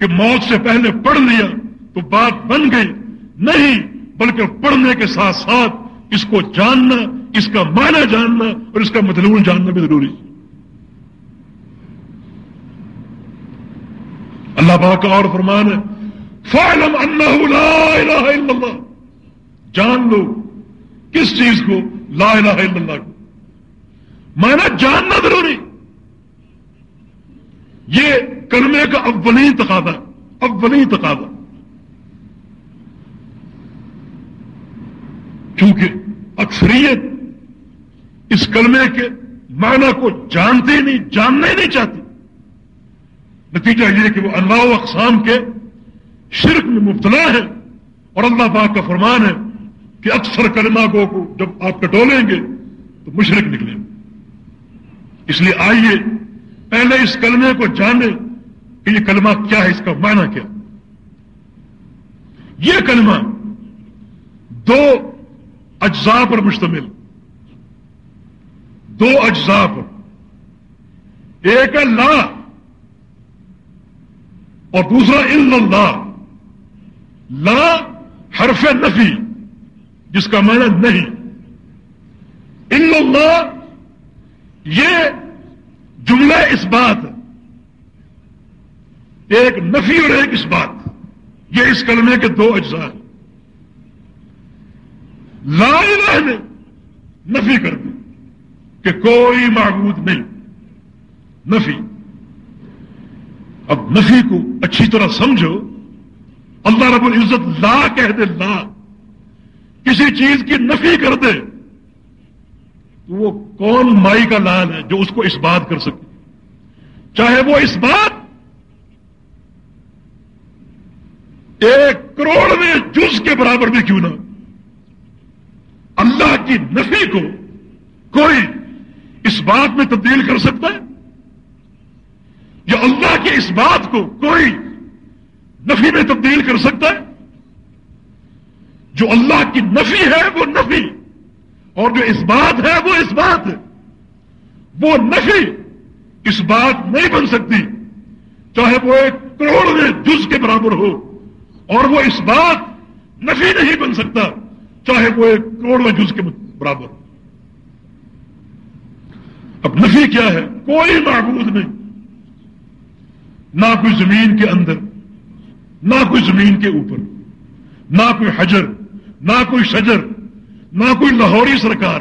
کہ موت سے پہلے پڑھ لیا تو بات بن گئی۔ نہیں، بلکہ پڑھنے کے ساتھ ساتھ اس کو جاننا، اس کا معنی جاننا اور اس کا مطلوب جاننا بھی ضروری اللہ پاک کا اور فرمان ہے فعلم انہ لا الہ الا اللہ جان لو کس چیز کو؟ لا الہ الا اللہ کو۔ مانا جاننا ضروری۔ یہ کلمے کا اولین تقاضا اولین تقاضا کیونکہ اکثریت اس کلمے کے معنی کو جانتے نہیں جاننا ہی نہیں چاہتی۔ نتیجہ یہ کہ وہ اللہ و اقسام کے شرک میں مبتلا ہے اور اللہ پاک کا فرمان ہے۔ کہ اکثر کلمہ کو جب آپ کٹولیں گے تو مشرق نکلیں اس لیے آئیے، پہلے اس کلمے کو جانے کہ یہ کلمہ کیا ہے، اس کا معنی کیا۔ یہ کلمہ دو اجزاء پر مشتمل۔ دو اجزاء پر۔ ایک ہے لا اور دوسرا اللہ۔ لا حرف نفی۔ جس کا معنی نہیں۔ ان اللہ، یہ جملہ اس بات، ایک نفی اور ایک اس بات، یہ اس کلمے کے دو اجزاء ہیں۔ لا الہ نے نفی کر دی کہ کوئی معبود نہیں، نفی۔ اب نفی کو اچھی طرح سمجھو، اللہ رب العزت لا کہہ دے لا۔ کسی چیز کی نفی کر دے، تو وہ کون مائی کا لال ہے جو اس کو اس بات کر سکے؟ چاہے وہ اس بات ایک کروڑ میں جز کے برابر بھی کیوں نہ اللہ کی نفی کو کوئی اس بات میں تبدیل کر سکتا ہے؟ یا اللہ کی اس بات کو کوئی نفی میں تبدیل کر سکتا ہے؟ جو اللہ کی نفی ہے وہ نفی، اور جو اس بات ہے وہ اس بات۔ ہے وہ نفی اس بات نہیں بن سکتی، چاہے وہ ایک کروڑ جز کے برابر ہو، اور وہ اس بات نفی نہیں بن سکتا، چاہے وہ ایک کروڑ جز کے برابر ہو۔ اب نفی کیا ہے؟ کوئی معبود نہیں، نہ کوئی زمین کے اندر، نہ کوئی زمین کے اوپر، نہ کوئی حجر نہ کوئی شجر، نہ کوئی لاہوری سرکار،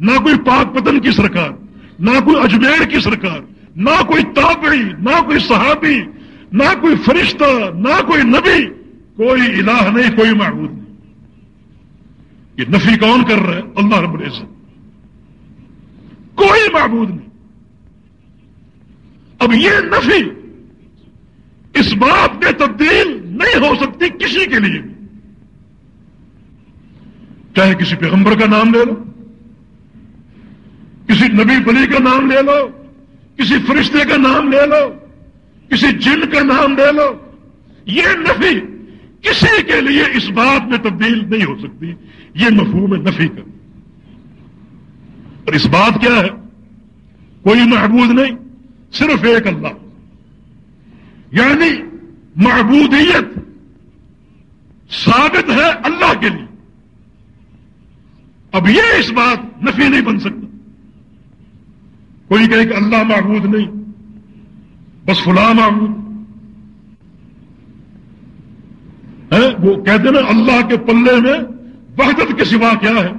نہ کوئی پاک پتن کی سرکار، نہ کوئی اجمیر کی سرکار، نہ کوئی تابعی، نہ کوئی صحابی، نہ کوئی فرشتہ، نہ کوئی نبی، کوئی الہ نہیں، کوئی معبود نہیں۔ یہ نفی کون کر رہا ہے؟ اللہ رب العزت۔ کوئی معبود نہیں۔ اب یہ نفی اس بات میں تبدیل نہیں ہو سکتی کسی کے لیے بھی۔ چاہے کسی پیغمبر کا نام لے لو، کسی نبی بلی کا نام لے لو، کسی فرشتے کا نام لے لو، کسی جن کا نام لے لو، یہ نفی کسی کے لیے اس بات میں تبدیل نہیں ہو سکتی، یہ مفہوم نفی کا اور اس بات کیا ہے؟ کوئی محبوب نہیں، صرف ایک اللہ۔ یعنی معبودیت ثابت ہے اللہ کے لیے۔ اب یہ اس بات نفی نہیں بن سکتا۔ کوئی کہے کہ اللہ معبود نہیں، بس فلاں معبود۔ ہے وہ کہتے نا، اللہ کے پلے میں وحدت کے سوا کیا ہے؟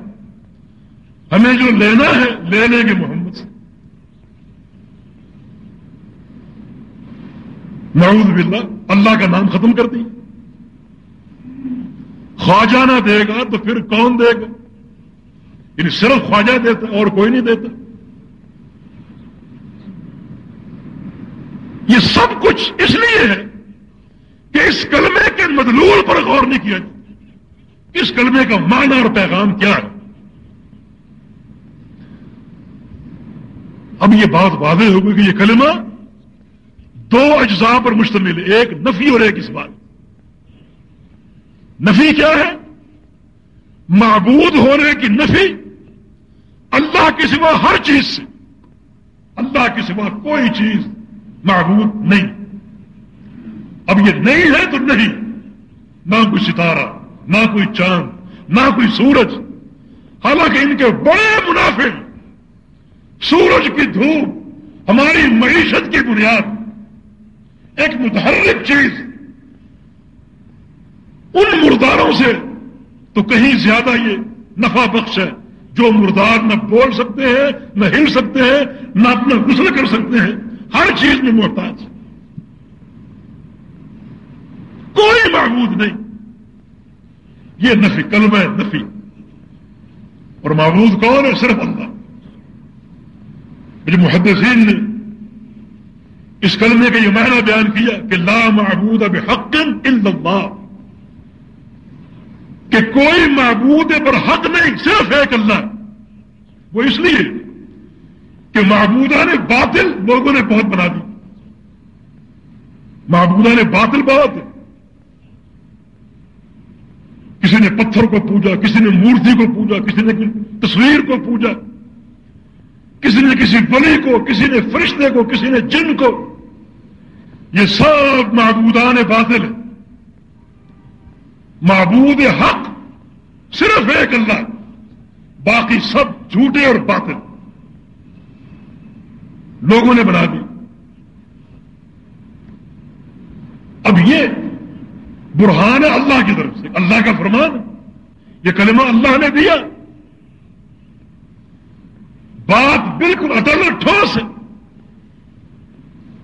ہمیں جو لینا ہے، لے لیں گے محمد سے نعوذ باللہ، اللہ کا نام ختم کر دی۔ خواجہ نہ دے گا تو پھر کون دے گا؟ یعنی صرف خواجہ دیتا اور کوئی نہیں دیتا۔ یہ سب کچھ اس لیے ہے کہ اس کلمے کے مدلول پر غور نہیں کیا جاتا۔ اس کلمے کا معنی اور پیغام کیا ہے؟ اب یہ بات واضح ہوگی کہ یہ کلمہ دو اجزاء پر مشتمل ہے، ایک نفی اور ایک اس بات نفی کیا ہے؟ معبود ہونے کی نفی اللہ کے سوا ہر چیز سے، اللہ کے سوا کوئی چیز معبود نہیں۔ اب یہ نہیں ہے تو نہیں۔ نہ کوئی ستارہ، نہ کوئی چاند، نہ کوئی سورج۔ حالانکہ ان کے بڑے منافع سورج کی دھوپ ہماری معیشت کی بنیاد۔ ایک متحرک چیز۔ ان مرداروں سے تو کہیں زیادہ یہ نفع بخش ہے۔ جو مردار نہ بول سکتے ہیں، نہ ہل سکتے ہیں، نہ اپنا غسل کر سکتے ہیں، ہر چیز میں محتاج کوئی معبود نہیں۔ یہ نفی کلمہ ہے، نفی۔ اور معبود کون ہے؟ صرف اللہ۔ مجھے محدثین نے اس کلمے کا یہ معنی بیان کیا کہ لا معبود بحق الا اللہ۔ کہ کوئی معبود پر حق نہیں، صرف ایک اللہ۔ وہ اس لیے کہ معبودہ نے باطل لوگوں نے بہت بنا دی۔ معبودہ نے باطل بہت کسی نے پتھر کو پوجا، کسی نے مورتی کو پوجا، کسی نے تصویر کو پوجا۔ کسی نے کسی بلی کو، کسی نے فرشتے کو، کسی نے جن کو۔ یہ سب معبودان باطل ہیں۔ معبود حق صرف ایک اللہ، باقی سب جھوٹے اور باطل۔ لوگوں نے بنا دی اب یہ برہان ہے اللہ کی طرف سے۔ اللہ کا فرمان یہ کلمہ اللہ نے دیا۔ بات بالکل اٹل ٹھوس ہے۔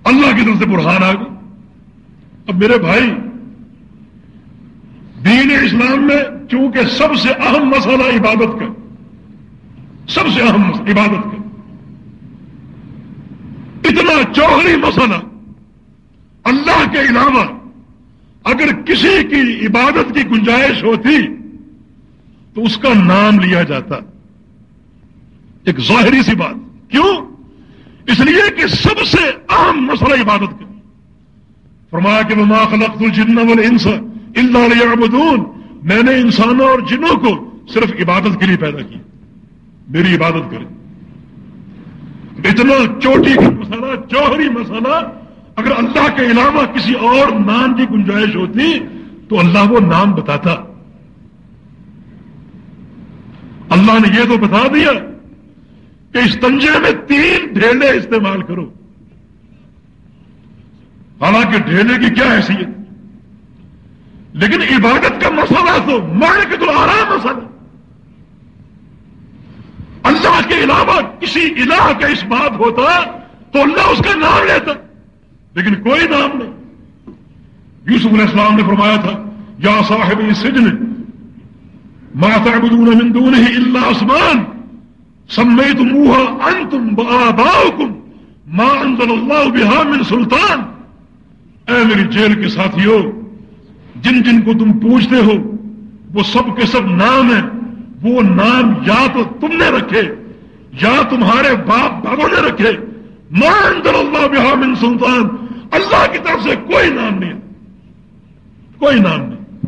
اللہ کی طرف سے برہان آ گئی۔ اب میرے بھائی دین اسلام میں چونکہ سب سے اہم مسئلہ عبادت کا، سب سے اہم عبادت کا۔ اتنا چوہری مسئلہ اللہ کے علاوہ اگر کسی کی عبادت کی گنجائش ہوتی تو اس کا نام لیا جاتا۔ ایک ظاہری سی بات۔ کیوں؟ اس لیے کہ سب سے اہم مسئلہ عبادت کا۔ فرمایا کہ میں خلقت الجن والانس الا ليعبدون۔ میں نے انسانوں اور جنوں کو صرف عبادت کے لیے پیدا کی۔ میری عبادت کرے اتنا چوٹی کا مسئلہ، جوہری مسئلہ، اگر اللہ کے علاوہ کسی اور نام کی گنجائش ہوتی تو اللہ وہ نام بتاتا۔ اللہ نے یہ تو بتا دیا کہ اس تنجے میں تین ڈھیلے استعمال کرو۔ حالانکہ ڈھیلے کی کیا حیثیت؟ لیکن عبادت کا مسئلہ تو مر کے تو آرام مسئلہ اللہ کے علاوہ کسی الہ کا اس بات ہوتا تو اللہ اس کا نام لیتا، لیکن کوئی نام نہیں۔ یوسف علیہ السلام نے فرمایا تھا، یا صاحب سجن ما تعبدون من دونه الا اسمان سميتموها انتم بآباؤكم ما انزل الله بها من سلطان۔ اے میری جیل کے ساتھیوں جن جن کو تم پوچھتے ہو، وہ سب کے سب نام ہیں۔ وہ نام یا تو تم نے رکھے، یا تمہارے باپ بابوں نے رکھے۔ مان در اللہ بحامن سلطان۔ اللہ کی طرف سے کوئی نام نہیں کوئی نام نہیں۔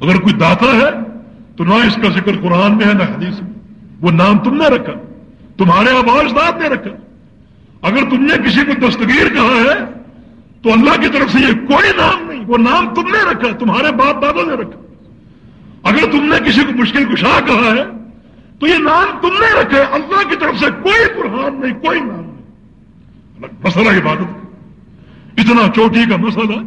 اگر کوئی داتا ہے، تو نہ اس کا ذکر قرآن میں ہے، نہ حدیث میں۔ وہ نام تم نے رکھا، تمہارے آواز داد نے رکھا۔ اگر تم نے کسی کو دستگیر کہا ہے، تو اللہ کی طرف سے یہ کوئی نام نہیں۔ وہ نام تم نے رکھا تمہارے باپ دادا نے رکھا اگر تم نے کسی کو مشکل کشا کہا ہے، تو یہ نام تم نے رکھے اللہ کی طرف سے کوئی برہان نہیں، کوئی نام نہیں۔ مسئلہ عبادت اتنا چوٹی کا مسئلہ،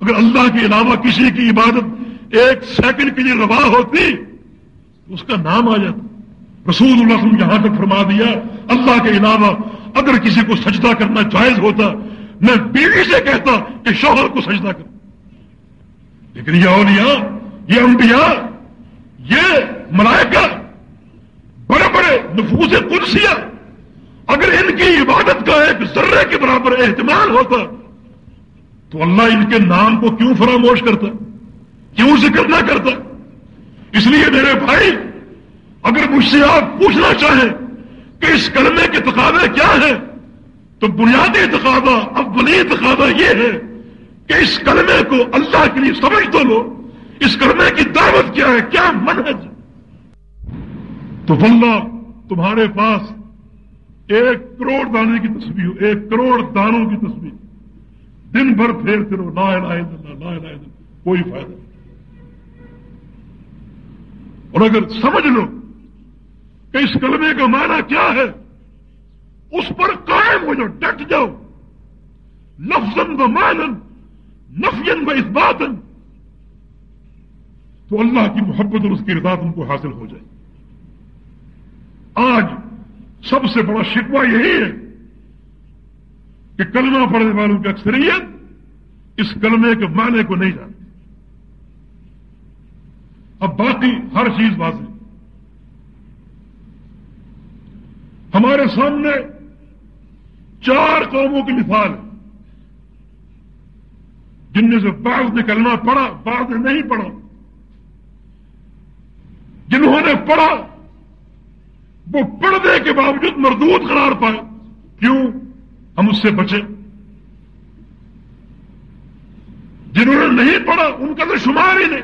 اگر اللہ کے علاوہ کسی کی عبادت ایک سیکنڈ کے لیے روا ہوتی اس کا نام آ جاتا۔ رسول اللہ صلی اللہ علیہ وسلم یہاں تک فرما دیا، اللہ کے علاوہ اگر کسی کو سجدہ کرنا جائز ہوتا، میں بیوی سے کہتا کہ شوہر کو سجدہ کر لیکن یہ اولیاء، یہ انبیاء، یہ ملائکہ، بڑے بڑے نفوس قدسیہ، اگر ان کی عبادت کا ایک ذرے کے برابر اہتمام ہوتا، تو اللہ ان کے نام کو کیوں فراموش کرتا؟ کیوں ذکر نہ کرتا؟ اس لیے میرے بھائی، اگر مجھ سے آپ پوچھنا چاہیں کہ اس کلمے کے تقاضے کیا ہیں، تو بنیادی تقاضا اولی تقاضا یہ ہے کہ اس کلمے کو اللہ کے لیے سمجھ تو لو، اس کرنے کی دعوت کیا ہے؟ کیا منحج تو واللہ، تمہارے پاس ایک کروڑ دانے کی تصویر، ایک کروڑ دانوں کی تصویر۔ دن بھر پھیرتے رہو لا الہ الا اللہ، لا الہ الا اللہ، کوئی فائدہ نہیں۔ اور اگر سمجھ لو کہ اس کلمے کا معنی کیا ہے، اس پر قائم ہو جاؤ، ڈٹ جاؤ۔ لفظ و مانن نفین و اس باتن تو اللہ کی محبت اور اس کی رضا تم کو حاصل ہو جائے۔ آج سب سے بڑا شکوہ یہی ہے کہ کلمہ پڑھنے والوں کی اکثریت اس کلمے کے معنی کو نہیں جانتی۔ اب باقی ہر چیز واضح۔ ہمارے سامنے چار قوموں کی مثال ہے۔ جن میں سے بعض نے کلمہ پڑھا، بعض نے نہیں پڑھا۔ جنہوں نے پڑھا، وہ پڑھنے کے باوجود مردود قرار پائے۔ کیوں؟ ہم اس سے بچے جنہوں نے نہیں پڑھا، ان کا تو شمار ہی نہیں۔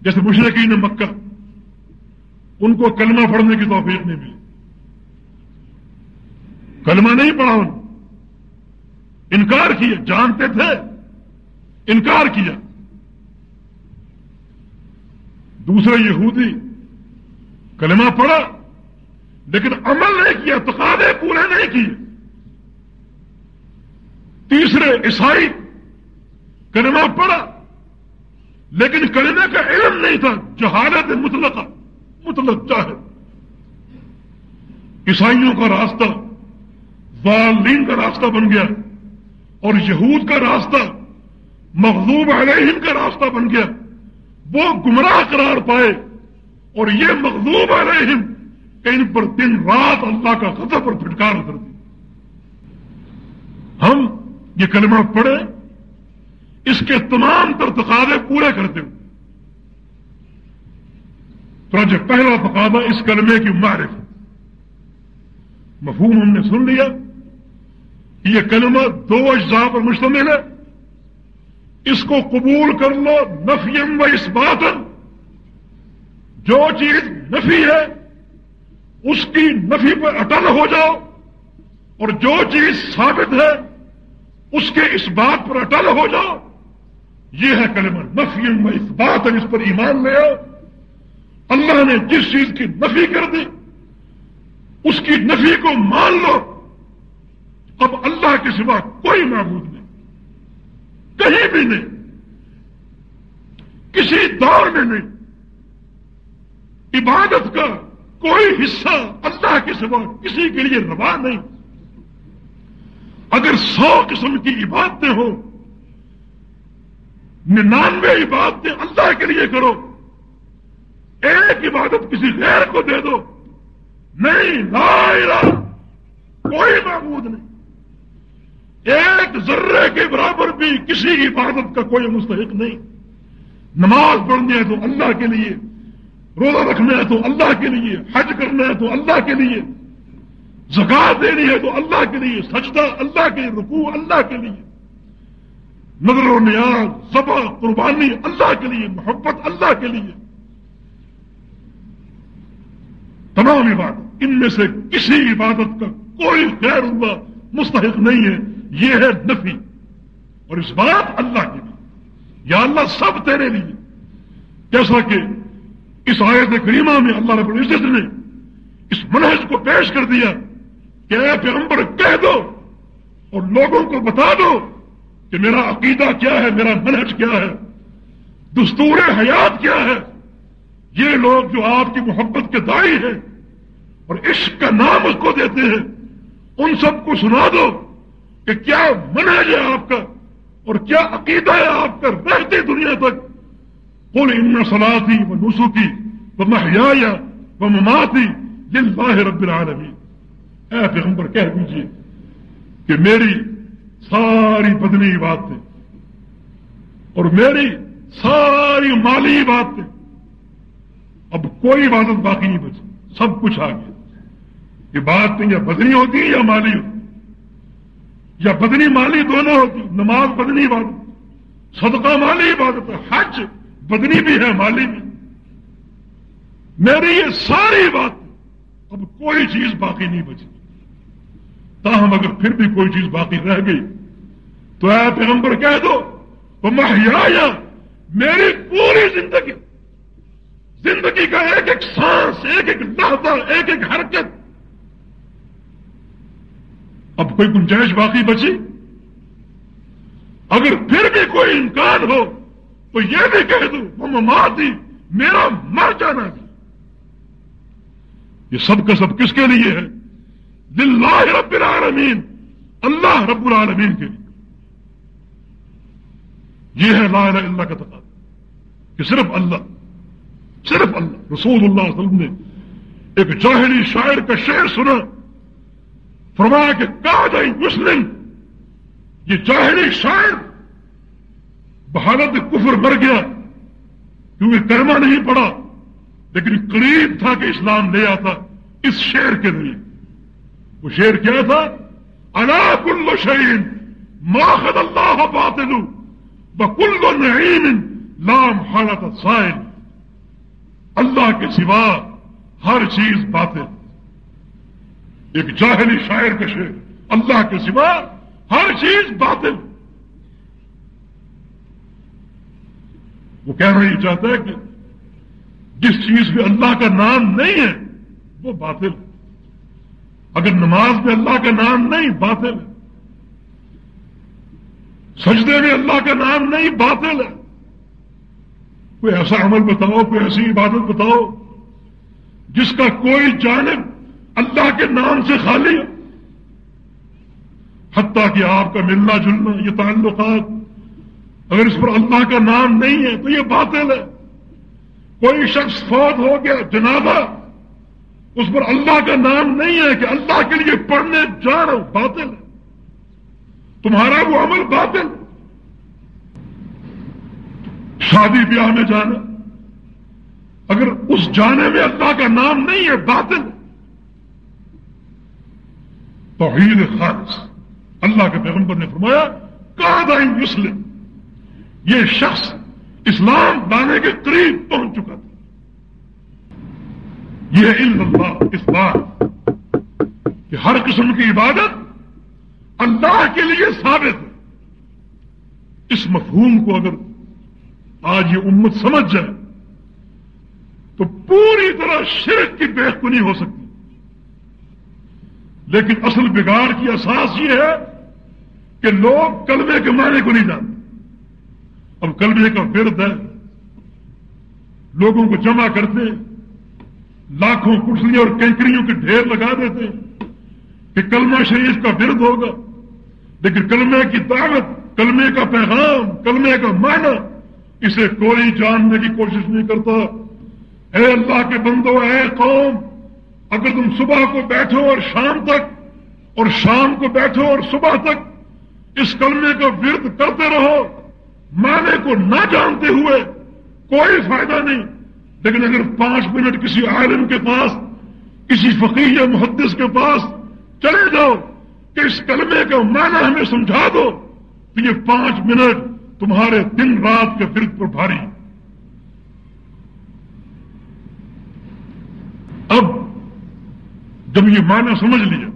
جیسے مشرقین مکہ، ان کو کلمہ پڑھنے کی توفیق نہیں ملی۔ کلمہ نہیں پڑھا ان انکار کیا جانتے تھے، انکار کیا۔ دوسرا یہودی کلمہ پڑھا، لیکن عمل نہیں کیا، تقاضے پورے نہیں کیے۔ تیسرے عیسائی کلمہ پڑھا، لیکن کلمے کا علم نہیں تھا، جہالت مطلقہ، مطلق چاہے عیسائیوں کا راستہ والین کا راستہ بن گیا۔ اور یہود کا راستہ مغلوب علیہم کا راستہ بن گیا۔ وہ گمراہ قرار پائے اور یہ مغلوب علیہم کہ ان پر دن رات اللہ کا غضب اور پھٹکار کر دی۔ ہم یہ کلمہ پڑھے اس کے تمام تر تقاضے پورے کرتے ہوئے جو پہلا تقاضا اس کلمے کی معرف مفہوم ہم نے سن لیا۔ یہ کلمہ دو اجزاء پر مشتمل ہے۔ اس کو قبول کر لو نفیم و اس بات جو چیز نفی ہے، اس کی نفی پر اٹل ہو جاؤ۔ اور جو چیز ثابت ہے، اس کے اس بات پر اٹل ہو جاؤ۔ یہ ہے کلمہ نفی میں اس بات ہے اس پر ایمان لے آؤ۔ اللہ نے جس چیز کی نفی کر دی، اس کی نفی کو مان لو۔ اب اللہ کے سوا کوئی معبود نہیں۔ کہیں بھی نہیں۔ کسی دور میں نہیں۔ عبادت کا کوئی حصہ اللہ کے سوا کسی کے لیے روا نہیں۔ اگر سو قسم کی عبادتیں ہو ننانوے عبادتیں اللہ کے لیے کرو، ایک عبادت کسی غیر کو دے دو، نہیں، لا کوئی معبود نہیں۔ ایک ذرے کے برابر بھی کسی عبادت کا کوئی مستحق نہیں۔ نماز پڑھنی ہے تو اللہ کے لیے، روزہ رکھنا ہے تو اللہ کے لیے، حج کرنا ہے تو اللہ کے لیے، زکات دینی ہے تو اللہ کے لیے، سجدہ اللہ کے رکوع اللہ کے لیے۔ نظر و نیاز سبا قربانی اللہ کے لیے، محبت اللہ کے لیے۔ تمام عبادت، ان میں سے کسی عبادت کا کوئی خیر اللہ مستحق نہیں ہے۔ یہ ہے نفی اور اس بات اللہ کے لیے۔ یا اللہ سب تیرے لیے۔ جیسا کہ اس آیت کریمہ میں اللہ رب العزت نے اس منحص کو پیش کر دیا کہ اے پیغمبر کہہ دو اور لوگوں کو بتا دو کہ میرا عقیدہ کیا ہے، میرا منحج کیا ہے، دستور حیات کیا ہے۔ یہ لوگ جو آپ کی محبت کے دائی ہیں اور عشق کا نام اس کو دیتے ہیں، ان سب کو سنا دو۔ کہ کیا منحج ہے آپ کا اور کیا عقیدہ ہے آپ کا رہتی دنیا تک؟ کل ان سلاتی و نسخی و محیا و مماتی دل رب العالمین۔ اے پیغمبر، کہہ دیجیے کہ میری ساری بدنی باتیں اور میری ساری مالی باتیں، اب کوئی عبادت باقی نہیں بچی، سب کچھ آ گیا یہ باتیں یا بدنی ہوتی ہے یا مالی ہوتی یا بدنی مالی دونوں ہوتی، نماز بدنی عبادت، صدقہ مالی عبادت ہے حج بدنی بھی ہے، مالی بھی۔ میری یہ ساری بات اب کوئی چیز باقی نہیں بچی۔ تاہم اگر پھر بھی کوئی چیز باقی رہ گئی، تو اے پیغمبر کہہ دو تو میں میری پوری زندگی زندگی کا ایک ایک سانس، ایک ایک لحظہ، ایک ایک حرکت اب کوئی گنجائش باقی بچی؟ اگر پھر بھی کوئی امکان ہو، تو یہ بھی کہہ دوں، وہ مماتی میرا مر جانا بھی یہ سب کا سب کس کے لیے ہے؟ للہ رب العالمین، اللہ رب العالمین کے لیے۔ یہ ہے لا الہ اللہ کا تقاضا، کہ صرف اللہ صرف اللہ، رسول اللہ صلی اللہ علیہ وسلم نے ایک جاہلی شاعر کا شعر سنا۔ فرمایا کہ کا جائی مسلم، یہ جاہلی شاعر بحالت کفر مر گیا، کیونکہ کرما نہیں پڑا لیکن قریب تھا کہ اسلام لے آتا اس شعر کے ذریعے۔ وہ شعر کیا تھا؟ اللہ کل شعین ماخد اللہ باطل بکل نعیم لام حالت سائن اللہ کے سوا ہر چیز باطل۔ ایک جاہلی شاعر کا شعر، اللہ کے سوا ہر چیز باطل۔ وہ کہنا یہ چاہتا ہے کہ جس چیز میں اللہ کا نام نہیں ہے، وہ باطل۔ ہے اگر نماز میں اللہ کا نام نہیں، باطل۔ ہے سجدے میں اللہ کا نام نہیں، باطل۔ ہے کوئی ایسا عمل بتاؤ، کوئی ایسی عبادت بتاؤ، جس کا کوئی جانب اللہ کے نام سے خالی. حتیٰ کہ آپ کا ملنا جلنا یہ تعلقات اگر اس پر اللہ کا نام نہیں ہے تو یہ باطل ہے. کوئی شخص فوت ہو گیا، جنابہ، اس پر اللہ کا نام نہیں ہے کہ اللہ کے لیے پڑھنے جا رہا ہوں، باطل ہے. تمہارا وہ عمل باطل. شادی بیاہ میں جانا، اگر اس جانے میں اللہ کا نام نہیں ہے، باطل توحید خالص اللہ کے پیغمبر نے فرمایا کہا مسلم؟ یہ شخص اسلام لانے کے قریب پہنچ چکا تھا۔ یہ علم اللہ، اس بات کہ ہر قسم کی عبادت اللہ کے لیے ثابت ہے۔ اس مفہوم کو اگر آج یہ امت سمجھ جائے، تو پوری طرح شرک کی بے نہیں ہو سکتی لیکن اصل بگاڑ کی اساس یہ ہے کہ لوگ کلبے کے معنی کو نہیں جانتے۔ اب کلبے کا ورد ہے۔ لوگوں کو جمع کرتے، لاکھوں کٹلیوں اور کینکریوں کے ڈھیر لگا دیتے کہ کلمہ شریف کا ورد ہوگا۔ لیکن کلمے کی طاقت، کلمے کا پیغام، کلمے کا معنی، اسے کوئی جاننے کی کوشش نہیں کرتا۔ اے اللہ کے بندو، اے قوم اگر تم صبح کو بیٹھو اور شام تک، اور شام کو بیٹھو اور صبح تک اس کلمے کا ورد کرتے رہو۔ معنی کو نہ جانتے ہوئے کوئی فائدہ نہیں۔ لیکن اگر پانچ منٹ کسی عالم کے پاس، کسی فقیر یا محدث کے پاس چلے جاؤ کہ اس کلمے کا معنی ہمیں سمجھا دو، تو یہ پانچ منٹ تمہارے دن رات کے فرد پر بھاری۔ اب جب یہ معنی سمجھ لیا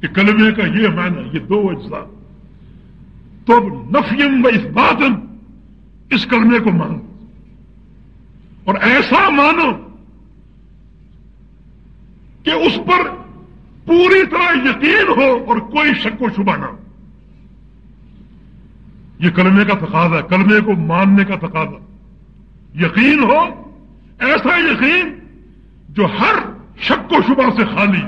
کہ کلمے کا یہ معنی یہ دو اجزاء تو اب نفیم و اس بات اس کلمے کو مانو۔ اور ایسا مانو کہ اس پر پوری طرح یقین ہو اور کوئی شک و شبہ نہ ہو۔ یہ کلمے کا تقاضا ہے کلمے کو ماننے کا تقاضا۔ یقین ہو، ایسا یقین جو ہر شک و شبہ سے خالی.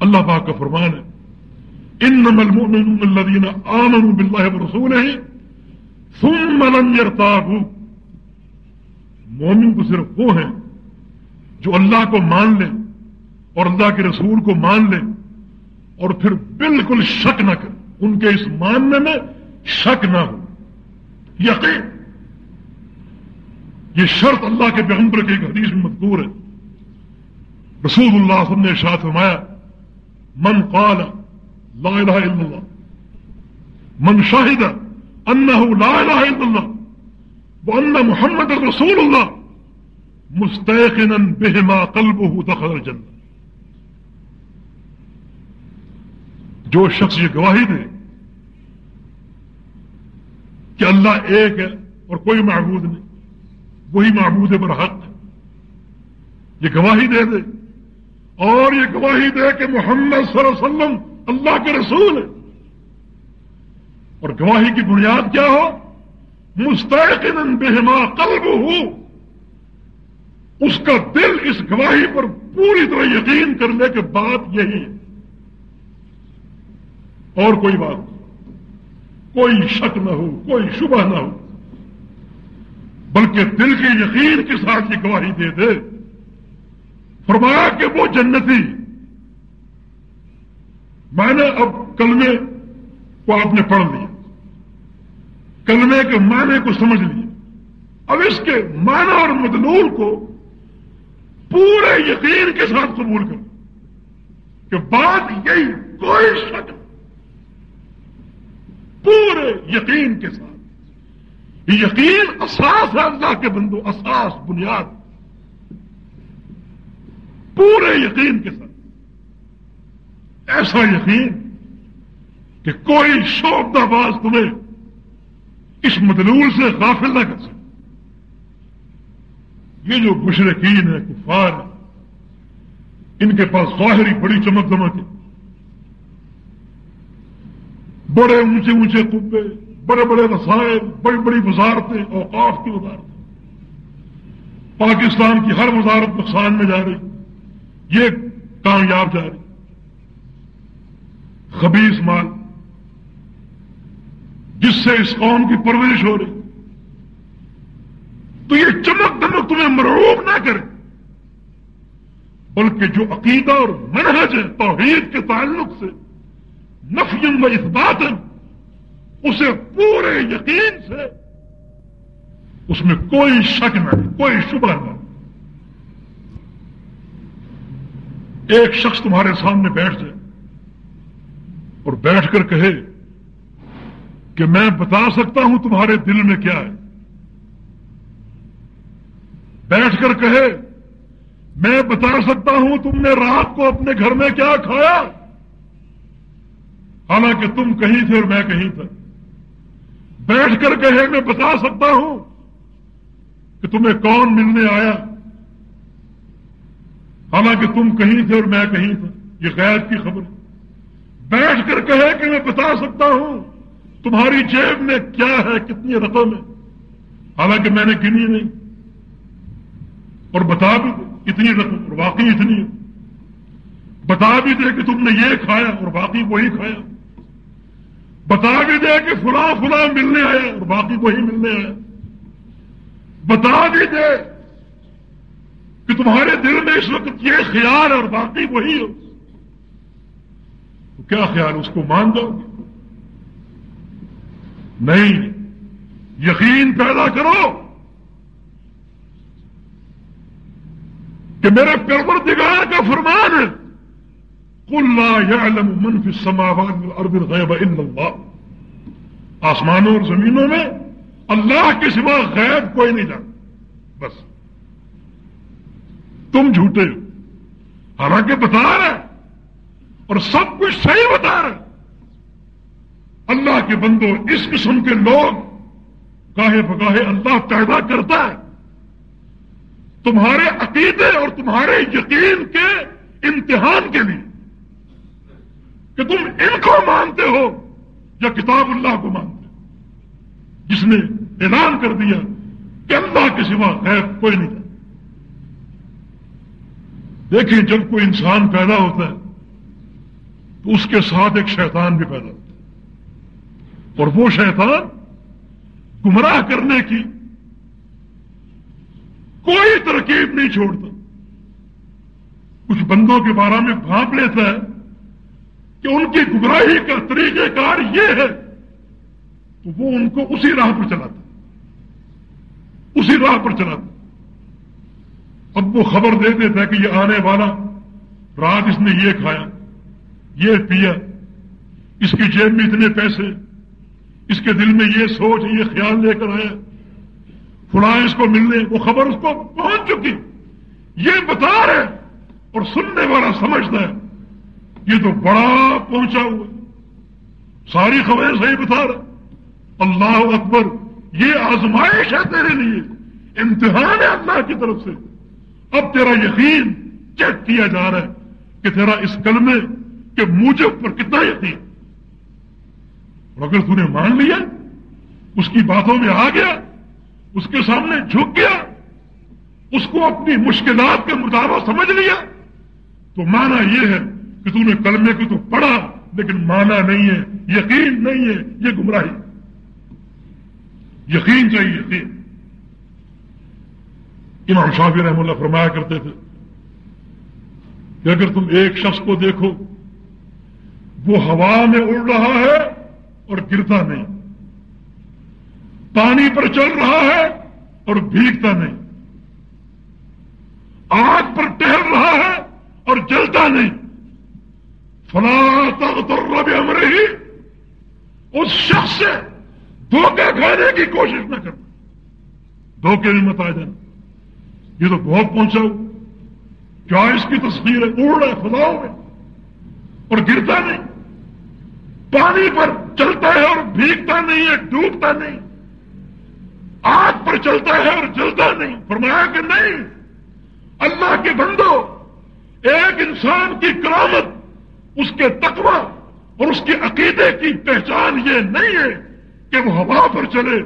اللہ پاک کا فرمان ہے ان الذين آمنوا بالله ورسوله ثم لم يرتابوا. مومن کو صرف وہ ہیں جو اللہ کو مان لیں اور اللہ کے رسول کو مان لیں اور پھر بالکل شک نہ کر ان کے اس ماننے میں شک نہ ہو۔ یقین یہ شرط اللہ کے پیغمبر کے ایک حدیث میں مذکور ہے۔ رسول اللہ صلی اللہ نے شاہ فرمایا، من قال لا الہ الا اللہ، من شاہد انہ لا الہ الا اللہ وان محمد رسول اللہ مستقنا بہما قلبه دخل الجنہ. جو شخص یہ گواہی دے کہ اللہ ایک ہے اور کوئی معبود نہیں وہی معبود پر حق۔ ہے یہ گواہی دے دے۔ اور یہ گواہی دے کہ محمد صلی اللہ علیہ وسلم اللہ کے رسول ہے اور گواہی کی بنیاد کیا ہو؟ مستقن بہما قلب ہو اس کا دل اس گواہی پر پوری طرح یقین کرنے کے بعد یہی ہے۔ اور کوئی بات، کوئی شک نہ ہو، کوئی شبہ نہ ہو۔ بلکہ دل کے یقین کے ساتھ یہ گواہی دے دے۔ فرمایا کہ وہ جنتی، میں نے اب کلمے کو آپ نے پڑھ لیا۔ کلمے کے معنی کو سمجھ لیا۔ اب اس کے معنی اور مدلول کو پورے یقین کے ساتھ قبول کر کہ بات یہی کوئی شک پورے یقین کے ساتھ۔ یقین اساس ہے اللہ کے بندو، اساس، بنیاد۔ پورے یقین کے ساتھ۔ ایسا یقین کہ کوئی شوبدہ باز تمہیں اس مدلول سے غافل نہ کر سکے۔ یہ جو مشرقین ہے کفار ہے ان کے پاس ظاہری بڑی چمک دمک ہے بڑے اونچے اونچے کبے بڑے بڑے رسائل بڑی بڑی وزارتیں، اوقاف کی وزارتیں۔ پاکستان کی ہر وزارت نقصان میں جا رہی یہ کامیاب جا رہی خبیص مال۔ جس سے اس قوم کی پرورش ہو رہی تو یہ چمک دمک تمہیں مرعوب نہ کرے۔ بلکہ جو عقیدہ اور منہج ہے توحید کے تعلق سے نفیم و اثبات اسے پورے یقین سے اس میں کوئی شک نہ کوئی شبہ نہ ایک شخص تمہارے سامنے بیٹھ جائے اور بیٹھ کر کہے کہ میں بتا سکتا ہوں تمہارے دل میں کیا ہے۔ بیٹھ کر کہے، میں بتا سکتا ہوں تم نے رات کو اپنے گھر میں کیا کھایا؟ حالانکہ تم کہیں تھے اور میں کہیں تھا۔ بیٹھ کر کہے، میں بتا سکتا ہوں کہ تمہیں کون ملنے آیا؟ حالانکہ تم کہیں تھے اور میں کہیں تھا، یہ غیر کی خبر۔ بیٹھ کر کہے کہ میں بتا سکتا ہوں تمہاری جیب میں کیا ہے، کتنی رقم ہے۔ حالانکہ میں نے گنی نہیں۔ اور بتا بھی دے اتنی رقم، اور واقعی اتنی ہے۔ بتا بھی دے کہ تم نے یہ کھایا اور باقی وہی کھایا۔ بتا بھی دے کہ فلاں فلاں ملنے آیا اور باقی وہی ملنے آیا بتا بھی دے کہ تمہارے دل میں اس وقت یہ خیال ہے اور باقی وہی ہو۔ تو کیا خیال اس کو مان جاؤ گے نہیں، یقین پیدا کرو کہ میرے پروردگار کا فرمان ہے۔ کل يعلم من في السماوات والارض الا اللہ آسمانوں اور زمینوں میں اللہ کے سوا غیب کوئی نہیں جانتا. بس. تم جھوٹے ہو. حالانکہ بتا رہے اور سب کچھ صحیح بتا رہے اللہ کے بندوں اس قسم کے لوگ گاہے بگاہے اللہ پیدا کرتا ہے. تمہارے عقیدے اور تمہارے یقین کے امتحان کے لیے. کہ تم ان کو مانتے ہو یا کتاب اللہ کو مانتے ہو؟ جس نے اعلان کر دیا کہ اللہ کے سوا غیب کوئی نہیں۔ دیکھیں، جب کوئی انسان پیدا ہوتا ہے، تو اس کے ساتھ ایک شیطان بھی پیدا ہوتا ہے۔ اور وہ شیطان گمراہ کرنے کی کوئی ترکیب نہیں چھوڑتا۔ کچھ بندوں کے بارے میں بھانپ لیتا ہے کہ ان کی گمراہی کا طریقہ کار یہ ہے تو وہ ان کو اسی راہ پر چلاتا اسی راہ پر چلاتا اب وہ خبر دے دیتا کہ یہ آنے والا رات اس نے یہ کھایا، یہ پیا، اس کی جیب میں اتنے پیسے، اس کے دل میں یہ سوچ، یہ خیال لے کر آیا، فلاں اس کو ملنے، وہ خبر اس کو پہنچ چکی۔ یہ بتا رہے اور سننے والا سمجھتا ہے یہ تو بڑا پہنچا ہوا ساری خبریں صحیح بتا رہا۔ اللہ اکبر، یہ آزمائش ہے تیرے لیے۔ امتحان ہے اللہ کی طرف سے۔ اب تیرا یقین چیک کیا جا رہا ہے کہ تیرا اس کلمے کے موجب پر کتنا یقین۔ اور اگر تو نے مان لیا، اس کی باتوں میں آ گیا، اس کے سامنے جھک گیا، اس کو اپنی مشکلات کے مطابق سمجھ لیا، تو مانا یہ ہے کہ تم نے کلمے کو تو پڑھا، لیکن مانا نہیں ہے، یقین نہیں ہے، یہ گمراہی۔ یقین چاہیے، یقین۔ امام شافی رحم اللہ فرمایا کرتے تھے کہ اگر تم ایک شخص کو دیکھو، وہ ہوا میں اڑ رہا ہے اور گرتا نہیں۔ پانی پر چل رہا ہے اور بھیگتا نہیں۔ آگ پر ٹہل رہا ہے اور جلتا نہیں۔ فلا تغتر بامره اس شخص سے دھوکہ کھانے کی کوشش نہ کرنا دھوکے میں مت آ جانا. یہ تو بہت پہنچا ہو کیا اس کی تصویر ہے اڑ رہا ہے فلاؤ میں. اور گرتا نہیں. پانی پر چلتا ہے اور بھیگتا نہیں ہے، ڈوبتا نہیں. آگ پر چلتا ہے اور جلتا نہیں. فرمایا کہ نہیں. اللہ کے بندو، ایک انسان کی کرامت اس کے تقوی اور اس کے عقیدے کی پہچان یہ نہیں ہے کہ وہ ہوا پر چلے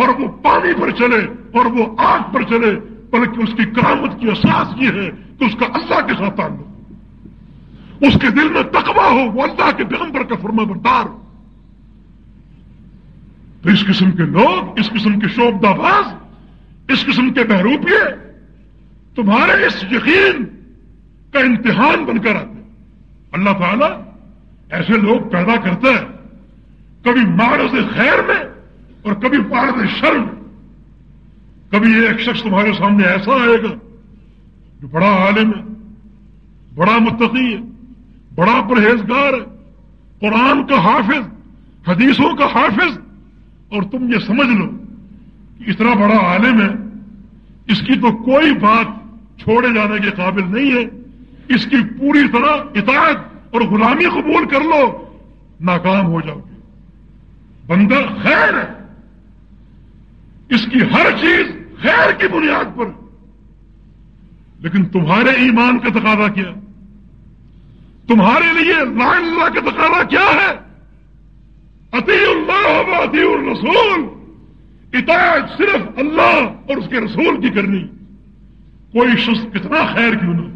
اور وہ پانی پر چلے اور وہ آگ پر چلے، بلکہ اس کی کرامت کی احساس یہ ہے کہ اس کا اللہ کے ساتھ تعلق اس کے دل میں تقوی ہو، وہ اللہ کے پیغمبر کا فرما بردار ہو۔ تو اس قسم کے لوگ، اس قسم کے شوب باز، اس قسم کے بہروپیے تمہارے اس یقین کا امتحان بن کر آتے اللہ تعالیٰ ایسے لوگ پیدا کرتا ہے کبھی مارز خیر میں اور کبھی مارز شر میں۔ کبھی ایک شخص تمہارے سامنے ایسا آئے گا جو بڑا عالم ہے، بڑا متقی ہے، بڑا پرہیزگار ہے، قرآن کا حافظ، حدیثوں کا حافظ۔ اور تم یہ سمجھ لو کہ اتنا بڑا عالم ہے، اس کی تو کوئی بات چھوڑے جانے کے قابل نہیں ہے۔ اس کی پوری طرح اطاعت اور غلامی قبول کر لو۔ ناکام ہو جاؤ۔ گے بندہ خیر ہے۔ اس کی ہر چیز خیر کی بنیاد پر۔ لیکن تمہارے ایمان کا تقاضا کیا۔ تمہارے لیے لائن اللہ کا تقاضا کیا ہے۔ عطی اللہ عطی الرسول۔ اطاعت صرف اللہ اور اس کے رسول کی کرنی۔ کوئی شخص کتنا خیر کیوں نہ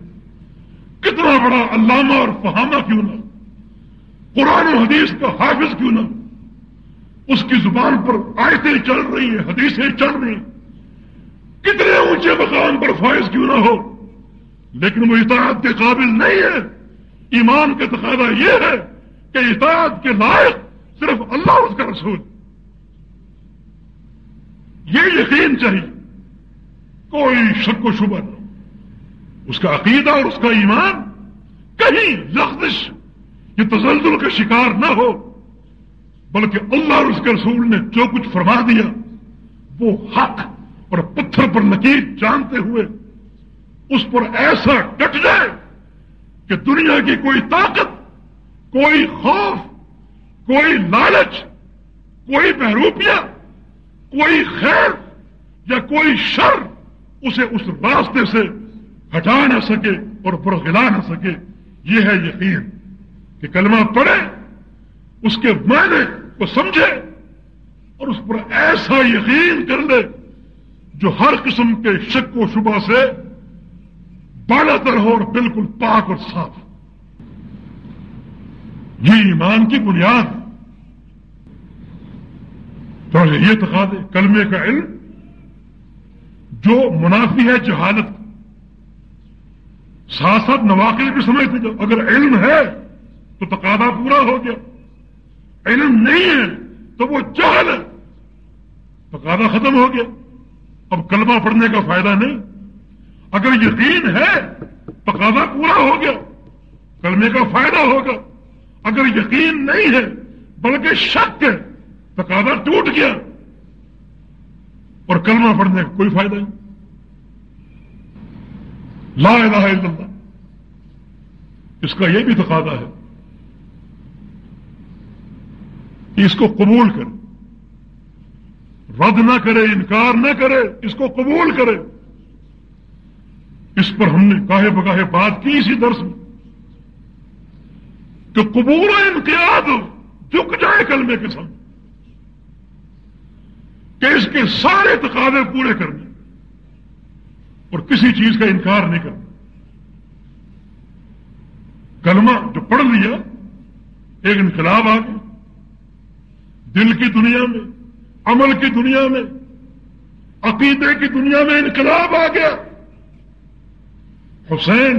کتنا بڑا علامہ اور فہامہ کیوں نہ قرآن و حدیث کا حافظ کیوں نہ اس کی زبان پر آیتیں چل رہی ہیں، حدیثیں چل رہی ہیں۔ کتنے اونچے مقام پر فائز کیوں نہ ہو؟ لیکن وہ اطاعت کے قابل نہیں ہے۔ ایمان کا تقاضا یہ ہے کہ اطاعت کے لائق صرف اللہ اس کا رسول۔ یہ یقین چاہیے۔ کوئی شک و شبہ نہ اس کا عقیدہ اور اس کا ایمان کہیں لفظش یہ تزلزل کا شکار نہ ہو، بلکہ اللہ اور اس کے رسول نے جو کچھ فرما دیا، وہ حق اور پتھر پر لکیر جانتے ہوئے اس پر ایسا ڈٹ جائے کہ دنیا کی کوئی طاقت، کوئی خوف، کوئی لالچ، کوئی محروپیہ کوئی خیر یا کوئی شر اسے اس راستے سے ہٹا نہ سکے اور برغلا نہ سکے، یہ ہے یقین کہ کلمہ پڑھے، اس کے معنی کو سمجھے اور اس پر ایسا یقین کر لے جو ہر قسم کے شک و شبہ سے بالا تر ہو اور بالکل پاک اور صاف یہ ایمان کی بنیاد تو یہ تقاضے، کلمے کا علم جو منافی ہے، جہالت ساتھ ساتھ نواقل بھی سمجھتے جو اگر علم ہے، تو تقاضا پورا ہو گیا۔ علم نہیں ہے، تو وہ جہل ہے۔ تقاضا ختم ہو گیا۔ اب کلمہ پڑھنے کا فائدہ نہیں۔ اگر یقین ہے، تقاضا پورا ہو گیا۔ کلمے کا فائدہ ہوگا۔ اگر یقین نہیں ہے، بلکہ شک ہے، تقاضا ٹوٹ گیا۔ اور کلمہ پڑھنے کا کوئی فائدہ نہیں۔ لا الہ الا اللہ۔ اس کا یہ بھی تقاضا ہے اس کو قبول کرے۔ رد نہ کرے، انکار نہ کرے، اس کو قبول کرے۔ اس پر ہم نے کاہے بگاہے بات کی اسی درس میں کہ قبول و امتیاز جھک جائے کلمے کے سامنے، کہ اس کے سارے تقاضے پورے کرنے اور کسی چیز کا انکار نہیں کرنا۔ کلمہ جو پڑھ لیا، ایک انقلاب آ گیا۔ دل کی دنیا میں، عمل کی دنیا میں، عقیدے کی دنیا میں انقلاب آ گیا۔ حسین،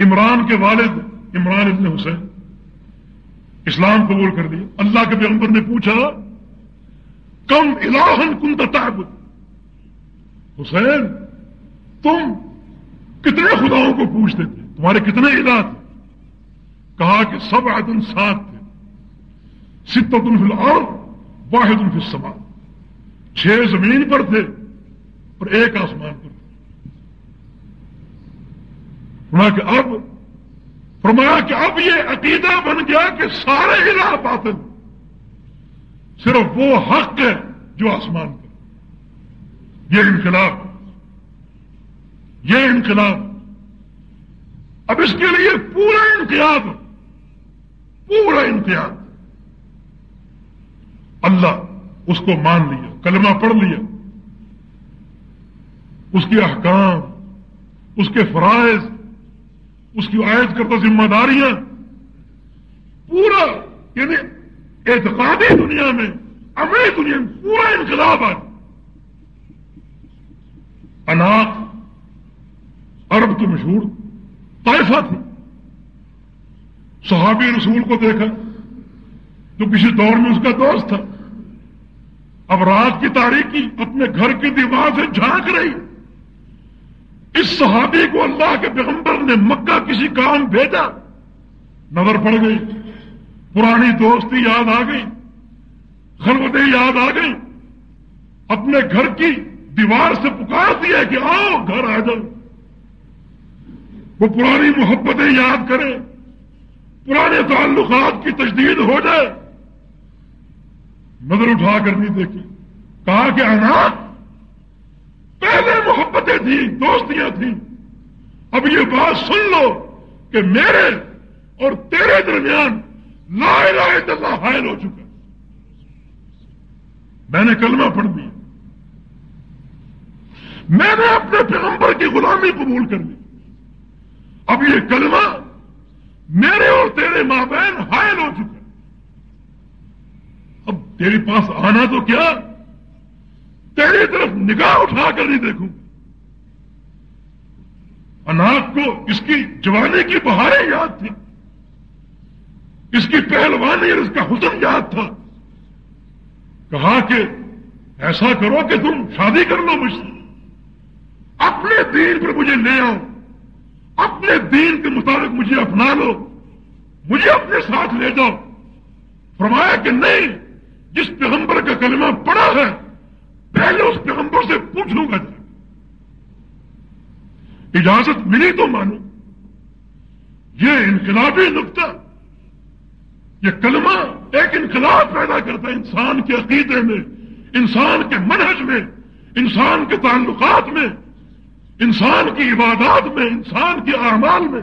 عمران کے والد، عمران ابن حسین۔ اسلام قبول کر دیا اللہ کے پیغمبر نے پوچھا، کم الہن کن تعبد؟ حسین تم کتنے خداؤں کو پوچھتے تھے؟ تمہارے کتنے الہ تھے؟ کہا کہ سب عدن سات تھے۔ ست فی الارض، واحد فی السماء۔ چھ زمین پر تھے اور ایک آسمان پر تھے۔ کہ اب فرمایا کہ اب یہ عقیدہ بن گیا کہ سارے الہ باطل۔ صرف وہ حق ہے جو آسمان پر۔ یہ انقلاب۔ یہ انقلاب اب اس کے لیے پورا انقلاب پورا امتیاز اللہ اس کو مان لیا کلمہ پڑھ لیا اس کے احکام اس کے فرائض اس کی عائد کرتا ذمہ داریاں پورا یعنی اعتقادی دنیا میں عملی دنیا میں پورا انقلاب ہے اناق عرب کی مشہور طائفہ تھی۔ صحابی رسول کو دیکھا جو کسی دور میں اس کا دوست تھا۔ اب رات کی تاریخی اپنے گھر کی دیوار سے جھانک رہی۔ اس صحابی کو اللہ کے پیغمبر نے مکہ کسی کام بھیجا۔ نظر پڑ گئی۔ پرانی دوستی یاد آ گئی۔ خلوتیں یاد آ گئی اپنے گھر کی دیوار سے پکار دیا کہ آؤ گھر آ جاؤ۔ وہ پرانی محبتیں یاد کریں، پرانے تعلقات کی تجدید ہو جائے۔ نظر اٹھا کر نہیں دیکھی۔ کہا کہ اناپ پہلے محبتیں تھیں، دوستیاں تھیں۔ اب یہ بات سن لو کہ میرے اور تیرے درمیان لا الہ الا اللہ حائل ہو چکا۔ میں نے کلمہ پڑھ دیا۔ میں نے اپنے پیغمبر کی غلامی قبول کر لی۔ اب یہ کلمہ میرے اور تیرے ماں بہن حائل ہو چکا اب تیرے پاس آنا تو کیا؟ تیری طرف نگاہ اٹھا کر نہیں دیکھوں۔ اناپ کو اس کی جوانی کی بہاریں یاد تھی اس کی پہلوانی اور اس کا حسن یاد تھا۔ کہا کہ ایسا کرو کہ تم شادی کر لو مجھ سے۔ اپنے دین پر مجھے لے آؤ۔ اپنے دین کے مطابق مجھے اپنا لو، مجھے اپنے ساتھ لے جاؤ۔ فرمایا کہ نہیں، جس پیغمبر کا کلمہ پڑا ہے، پہلے اس پیغمبر سے پوچھ لوں گا۔ اجازت ملی تو مانو۔ یہ انقلابی نقطہ، یہ کلمہ ایک انقلاب پیدا کرتا ہے انسان کے عقیدے میں، انسان کے منہج میں، انسان کے تعلقات میں۔ انسان کی عبادات میں، انسان کے اعمال میں۔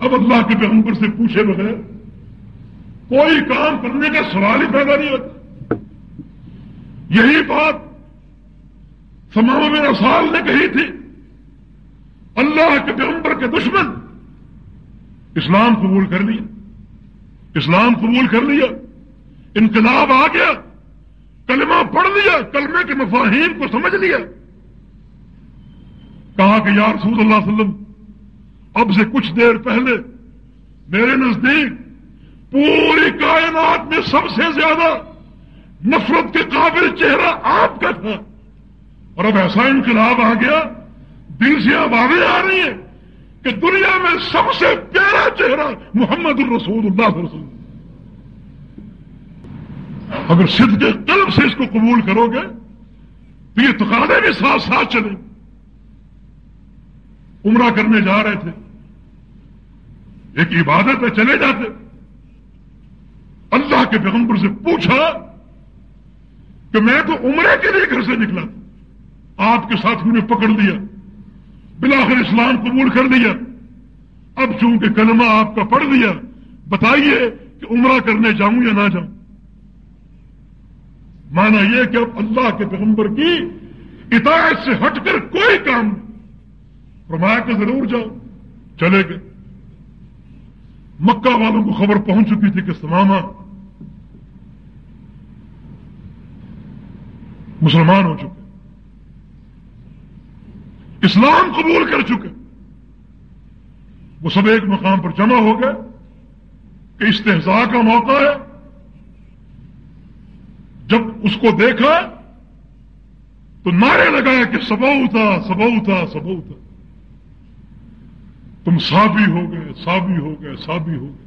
اب اللہ کے پیغمبر سے پوچھے بغیر کوئی کام کرنے کا سوال ہی پیدا نہیں ہوتا۔ یہی بات سمام میں سال نے کہی تھی۔ اللہ کے پیغمبر کے دشمن اسلام قبول کر لیا۔ اسلام قبول کر لیا۔ انقلاب آ گیا۔ کلمہ پڑھ لیا، کلمے کے مفاہیم کو سمجھ لیا۔ کہا کہ یا رسول اللہ علیہ وسلم، اب سے کچھ دیر پہلے میرے نزدیک پوری کائنات میں سب سے زیادہ نفرت کے قابل چہرہ آپ کا تھا۔ اور اب ایسا انقلاب آ گیا، دل سے آوازیں آ رہی ہیں کہ دنیا میں سب سے پیارا چہرہ محمد الرسول اللہ رسول اگر سدھ کے قلب سے اس کو قبول کرو گے، تو یہ تقاضے بھی ساتھ ساتھ چلے عمرہ کرنے جا رہے تھے، ایک عبادت پہ چلے جاتے۔ اللہ کے پیغمبر سے پوچھا کہ میں تو عمرے کے لیے گھر سے نکلا تھا، آپ کے ساتھ نے پکڑ لیا، بلاخر اسلام قبول کر لیا۔ اب چونکہ کلمہ آپ کا پڑھ دیا بتائیے کہ عمرہ کرنے جاؤں یا نہ جاؤں؟ مانا یہ کہ اب اللہ کے پیغمبر کی اطاعت سے ہٹ کر کوئی کام فرمایا کہ ضرور جاؤ، چلے گئے۔ مکہ والوں کو خبر پہنچ چکی تھی کہ سماما مسلمان ہو چکے۔ اسلام قبول کر چکے۔ وہ سب ایک مقام پر جمع ہو گئے کہ استحصا کا موقع ہے۔ جب اس کو دیکھا تو نعرے لگایا کہ سبو تھا سبو تھا سبو تھا تم سابی ہو گئے، سابی ہو گئے، سابی ہو گئے۔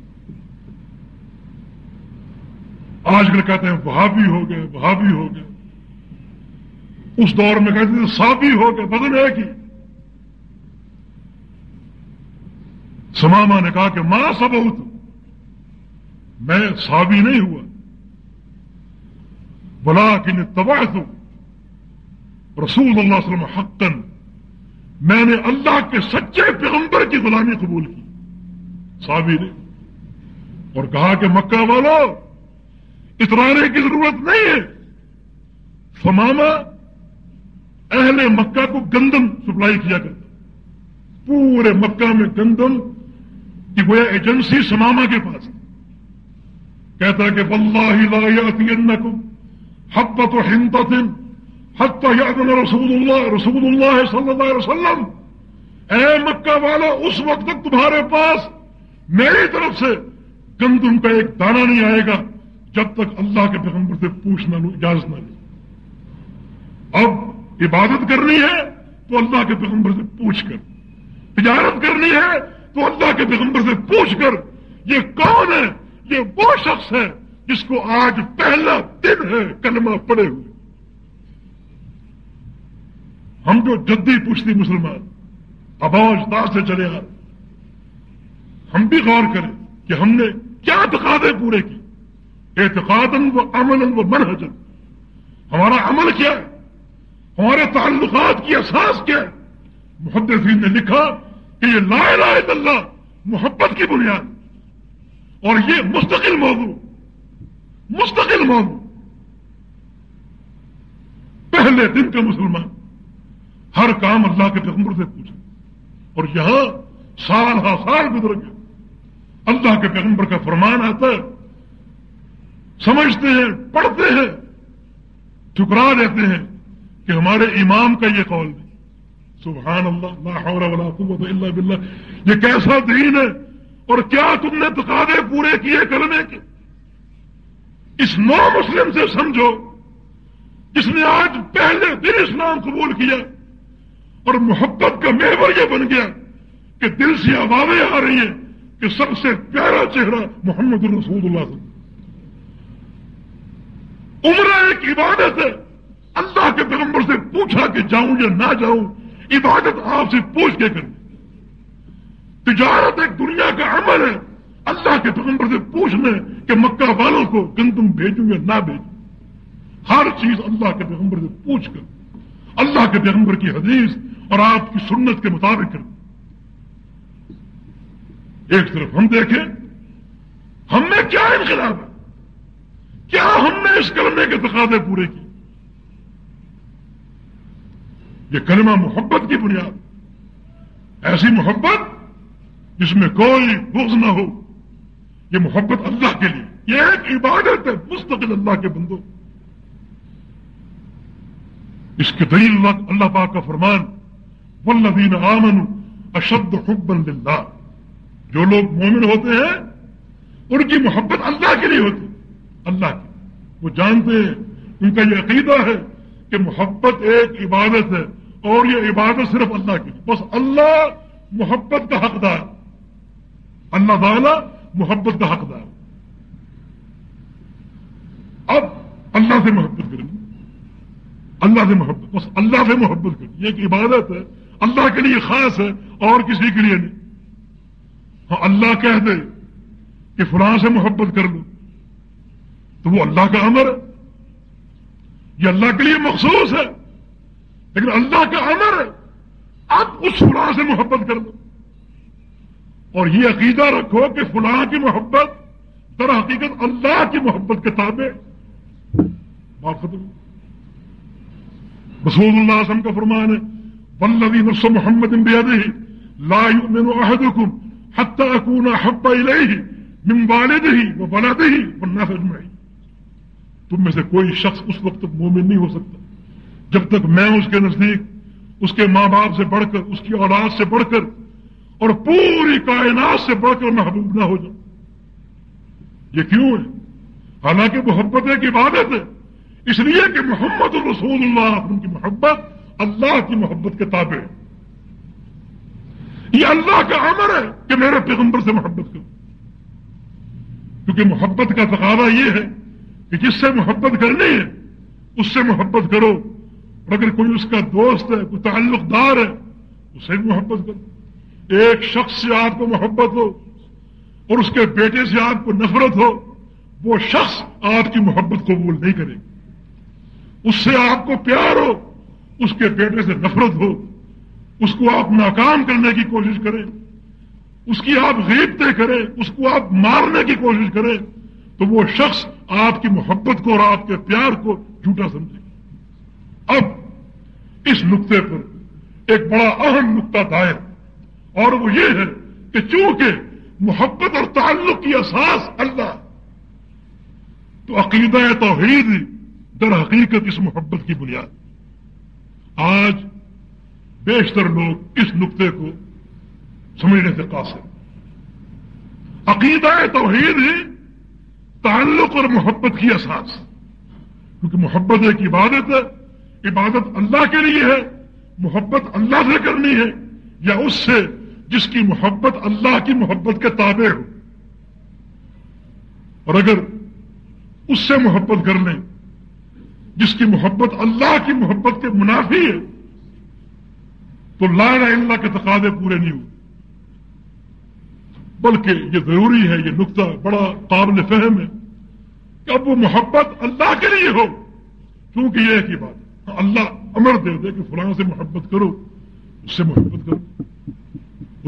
آج کل کہتے ہیں بہابی ہو گئے بہابی ہو گئے۔ اس دور میں کہتے تھے سابی ہو گئے بدل ہے کہ سماما نے کہا کہ ماں سبہت میں سابی نہیں ہوا۔ بلا کہ تباہ تو رسول اللہ علیہ وسلم حقن میں نے اللہ کے سچے پیغمبر کی غلامی قبول کی. سابی نے اور کہا کہ مکہ والو، اترانے کی ضرورت نہیں ہے. سماما اہل مکہ کو گندم سپلائی کیا کرتا پورے مکہ میں گندم کہ وہ ایجنسی سماما کے پاس کہتا کہ واللہ لا یاتینکم حبت حنطت حتی یعدن رسول اللہ رسول اللہ صلی اللہ علیہ وسلم. اے مکہ والا، اس وقت تک تمہارے پاس میری طرف سے گندم کا ایک دانہ نہیں آئے گا جب تک اللہ کے پیغمبر سے پوچھنا لو اجازت نہ لو اب عبادت کرنی ہے تو اللہ کے پیغمبر سے پوچھ کر۔ تجارت کرنی ہے تو اللہ کے پیغمبر سے پوچھ کر۔ یہ کون ہے؟ یہ وہ شخص ہے جس کو آج پہلا دن ہے کلمہ پڑے ہوئے۔ ہم جو جدی پوچھتی مسلمان اباؤ سے چلے آ ہم بھی غور کریں کہ ہم نے کیا تقاضے پورے کی اعتقاد و امن و منحجن ہمارا عمل کیا ہے؟ ہمارے تعلقات کی احساس کیا ہے؟ محدثین نے لکھا کہ یہ لا الہ الا اللہ، محبت کی بنیاد۔ اور یہ مستقل موضوع۔ مستقل موضوع پہلے دن کا مسلمان، ہر کام اللہ کے پیغمبر سے پوچھے اور یہاں سال ہا سال گزر گئے اللہ کے پیغمبر کا فرمان آتا ہے۔ سمجھتے ہیں، پڑھتے ہیں۔ ٹھکرا دیتے ہیں کہ ہمارے امام کا یہ قول نہیں سبحان اللہ، لا حول ولا قوت الا باللہ۔ یہ کیسا دین ہے؟ اور کیا تم نے تقاضے پورے کیے کرنے کے؟ اس نو مسلم سے سمجھو جس نے آج پہلے دن اسلام قبول کیا اور محبت کا محور یہ بن گیا کہ دل سے آوازیں آ رہی ہیں کہ سب سے پیارا چہرہ محمد الرسول اللہ سے۔ عمرہ ایک عبادت ہے۔ اللہ کے پیغمبر سے پوچھا کہ جاؤں یا نہ جاؤں، عبادت آپ سے پوچھ کے کرنی تجارت ایک دنیا کا عمل ہے۔ اللہ کے پیغمبر سے پوچھنا کہ مکہ والوں کو گندم بھیجوں یا نہ بھیجوں، ہر چیز اللہ کے پیغمبر سے پوچھ کر، اللہ کے پیغمبر کی حدیث اور آپ کی سنت کے مطابق کرنا ایک طرف ہم دیکھیں، ہم میں کیا انقلاب ہے؟ کیا ہم نے اس کلمے کے تقاضے پورے کیے؟ یہ کلمہ محبت کی بنیاد، ایسی محبت جس میں کوئی بغض نہ ہو۔ یہ محبت اللہ کے لیے، یہ ایک عبادت ہے مستقل اللہ کے بندوں اس کے دلیل اللہ اللہ پاک کا فرمان والذین آمن اشد حبا للہ جو لوگ مومن ہوتے ہیں، ان کی محبت اللہ کے لیے ہوتی اللہ کی۔ وہ جانتے ہیں، ان کا یہ عقیدہ ہے کہ محبت ایک عبادت ہے، اور یہ عبادت صرف اللہ کی۔ بس اللہ محبت کا حقدار۔ اللہ تعالی محبت کا حقدار۔ اب اللہ سے محبت کریں۔ اللہ سے محبت، بس اللہ سے محبت کریں۔ یہ ایک عبادت ہے۔ اللہ کے لیے خاص ہے، اور کسی کے لیے نہیں۔ ہاں اللہ کہہ دے کہ فلاں سے محبت کر لو۔ تو وہ اللہ کا امر ہے۔ یہ اللہ کے لیے مخصوص ہے۔ لیکن اللہ کا امر ہے۔ آپ اس فلاں سے محبت کر دو اور یہ عقیدہ رکھو کہ فلاں کی محبت در حقیقت اللہ کی محبت کے تابع بات ختم۔ رسول اللہ وسلم کا فرمان ہے بلبی نفس محمد ہی لا يؤمن احدكم حتى اكون احب اليه من والده وولده والناس اجمعين تم میں سے کوئی شخص اس وقت تک مومن نہیں ہو سکتا۔ جب تک میں اس کے نزدیک، اس کے ماں باپ سے بڑھ کر، اس کی اولاد سے بڑھ کر اور پوری کائنات سے بڑھ کر محبوب نہ ہو جاؤں یہ کیوں ہے؟ حالانکہ محبت ایک عبادت ہے۔ اس لیے کہ محمد الرسول اللہ ان کی محبت اللہ کی محبت کے تابع ہے۔ یہ اللہ کا امر ہے کہ میرے پیغمبر سے محبت کرو۔ کیونکہ محبت کا تقاضا یہ ہے کہ جس سے محبت کرنی ہے، اس سے محبت کرو۔ اور اگر کوئی اس کا دوست ہے، کوئی تعلق دار ہے، اسے بھی محبت کرو۔ ایک شخص سے آپ کو محبت ہو اور اس کے بیٹے سے آپ کو نفرت ہو، وہ شخص آپ کی محبت قبول نہیں کرے اس سے آپ کو پیار ہو، اس کے بیٹے سے نفرت ہو۔ اس کو آپ ناکام کرنے کی کوشش کریں۔ اس کی آپ غیبتیں کریں، اس کو آپ مارنے کی کوشش کریں۔ تو وہ شخص آپ کی محبت کو اور آپ کے پیار کو جھوٹا سمجھے اب اس نقطے پر ایک بڑا اہم نقطہ دائر۔ اور وہ یہ ہے کہ چونکہ محبت اور تعلق کی اساس اللہ، تو عقیدہ توحید در حقیقت اس محبت کی بنیاد۔ آج بیشتر لوگ اس نقطے کو سمجھنے سے قاصر۔ عقیدہ توحید ہی تعلق اور محبت کی اساس۔ کیونکہ محبت ایک عبادت ہے، عبادت اللہ کے لیے ہے، محبت اللہ سے کرنی ہے، یا اس سے جس کی محبت اللہ کی محبت کے تابع ہو۔ اور اگر اس سے محبت کر لیں، جس کی محبت اللہ کی محبت کے منافی ہے، تو لا الہ اللہ کے تقاضے پورے نہیں ہوئے بلکہ یہ ضروری ہے، یہ نقطہ بڑا قابل فہم ہے کہ اب وہ محبت اللہ کے لیے ہو۔ کیونکہ یہ ایک ہی بات، اللہ امر دے دے کہ فلاں سے محبت کرو، اس سے محبت کرو۔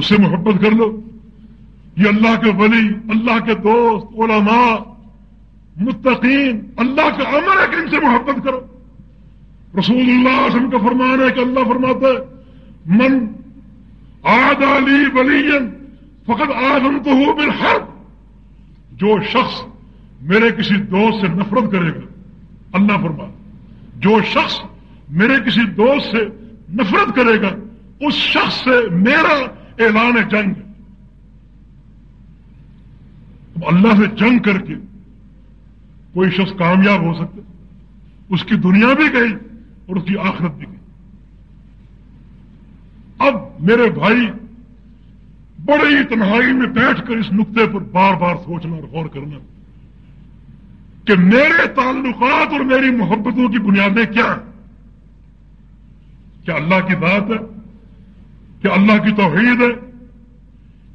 اس سے محبت کر لو۔ یہ اللہ کے ولی، اللہ کے دوست، علماء، متقین، اللہ کا امر ہے کہ ان سے محبت کرو۔ رسول اللہ وسلم کا فرمان ہے کہ اللہ فرماتا ہے، من آد علی ولی فقط آدم تو ہو ہر جو شخص میرے کسی دوست سے نفرت کرے گا، اللہ فرما جو شخص میرے کسی دوست سے نفرت کرے گا، اس شخص سے میرا اعلان جنگ۔ اب اللہ سے جنگ کر کے کوئی شخص کامیاب ہو سکتا اس کی دنیا بھی گئی اور اس کی آخرت بھی گئی۔ اب میرے بھائی، بڑے ہی تنہائی میں بیٹھ کر اس نقطے پر بار بار سوچنا اور غور کرنا کہ میرے تعلقات اور میری محبتوں کی بنیادیں کیا ہیں؟ کیا اللہ کی بات ہے؟ کیا اللہ کی توحید ہے۔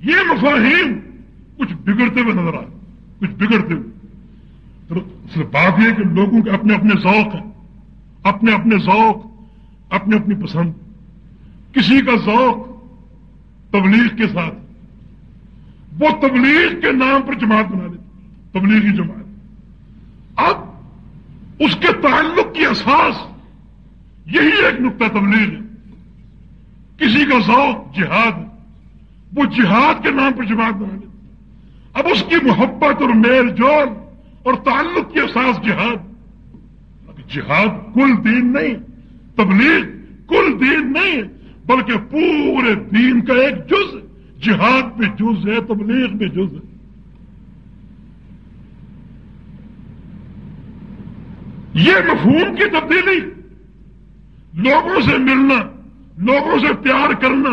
یہ مفاہیم کچھ بگڑتے ہوئے نظر آئے، کچھ بگڑتے ہوئے۔ تو بات یہ کہ لوگوں کے اپنے اپنے ذوق ہیں، اپنے اپنے ذوق، اپنی اپنی پسند۔ کسی کا ذوق تبلیغ کے ساتھ، وہ تبلیغ کے نام پر جماعت بنا لیتے تبلیغی جماعت۔ اب اس کے تعلق کی اساس یہی ایک نقطہ تبلیغ ہے۔ کسی کا ذوق جہاد وہ جہاد کے نام پر جماعت بنا لیتے اب اس کی محبت اور میل جول اور تعلق کی احساس جہاد۔ جہاد کل دین نہیں، تبلیغ کل دین نہیں، بلکہ پورے دین کا ایک جز جہاد بھی جز ہے، تبلیغ بھی جز ہے۔ یہ مفہوم کی تبدیلی۔ لوگوں سے ملنا لوگوں سے پیار کرنا،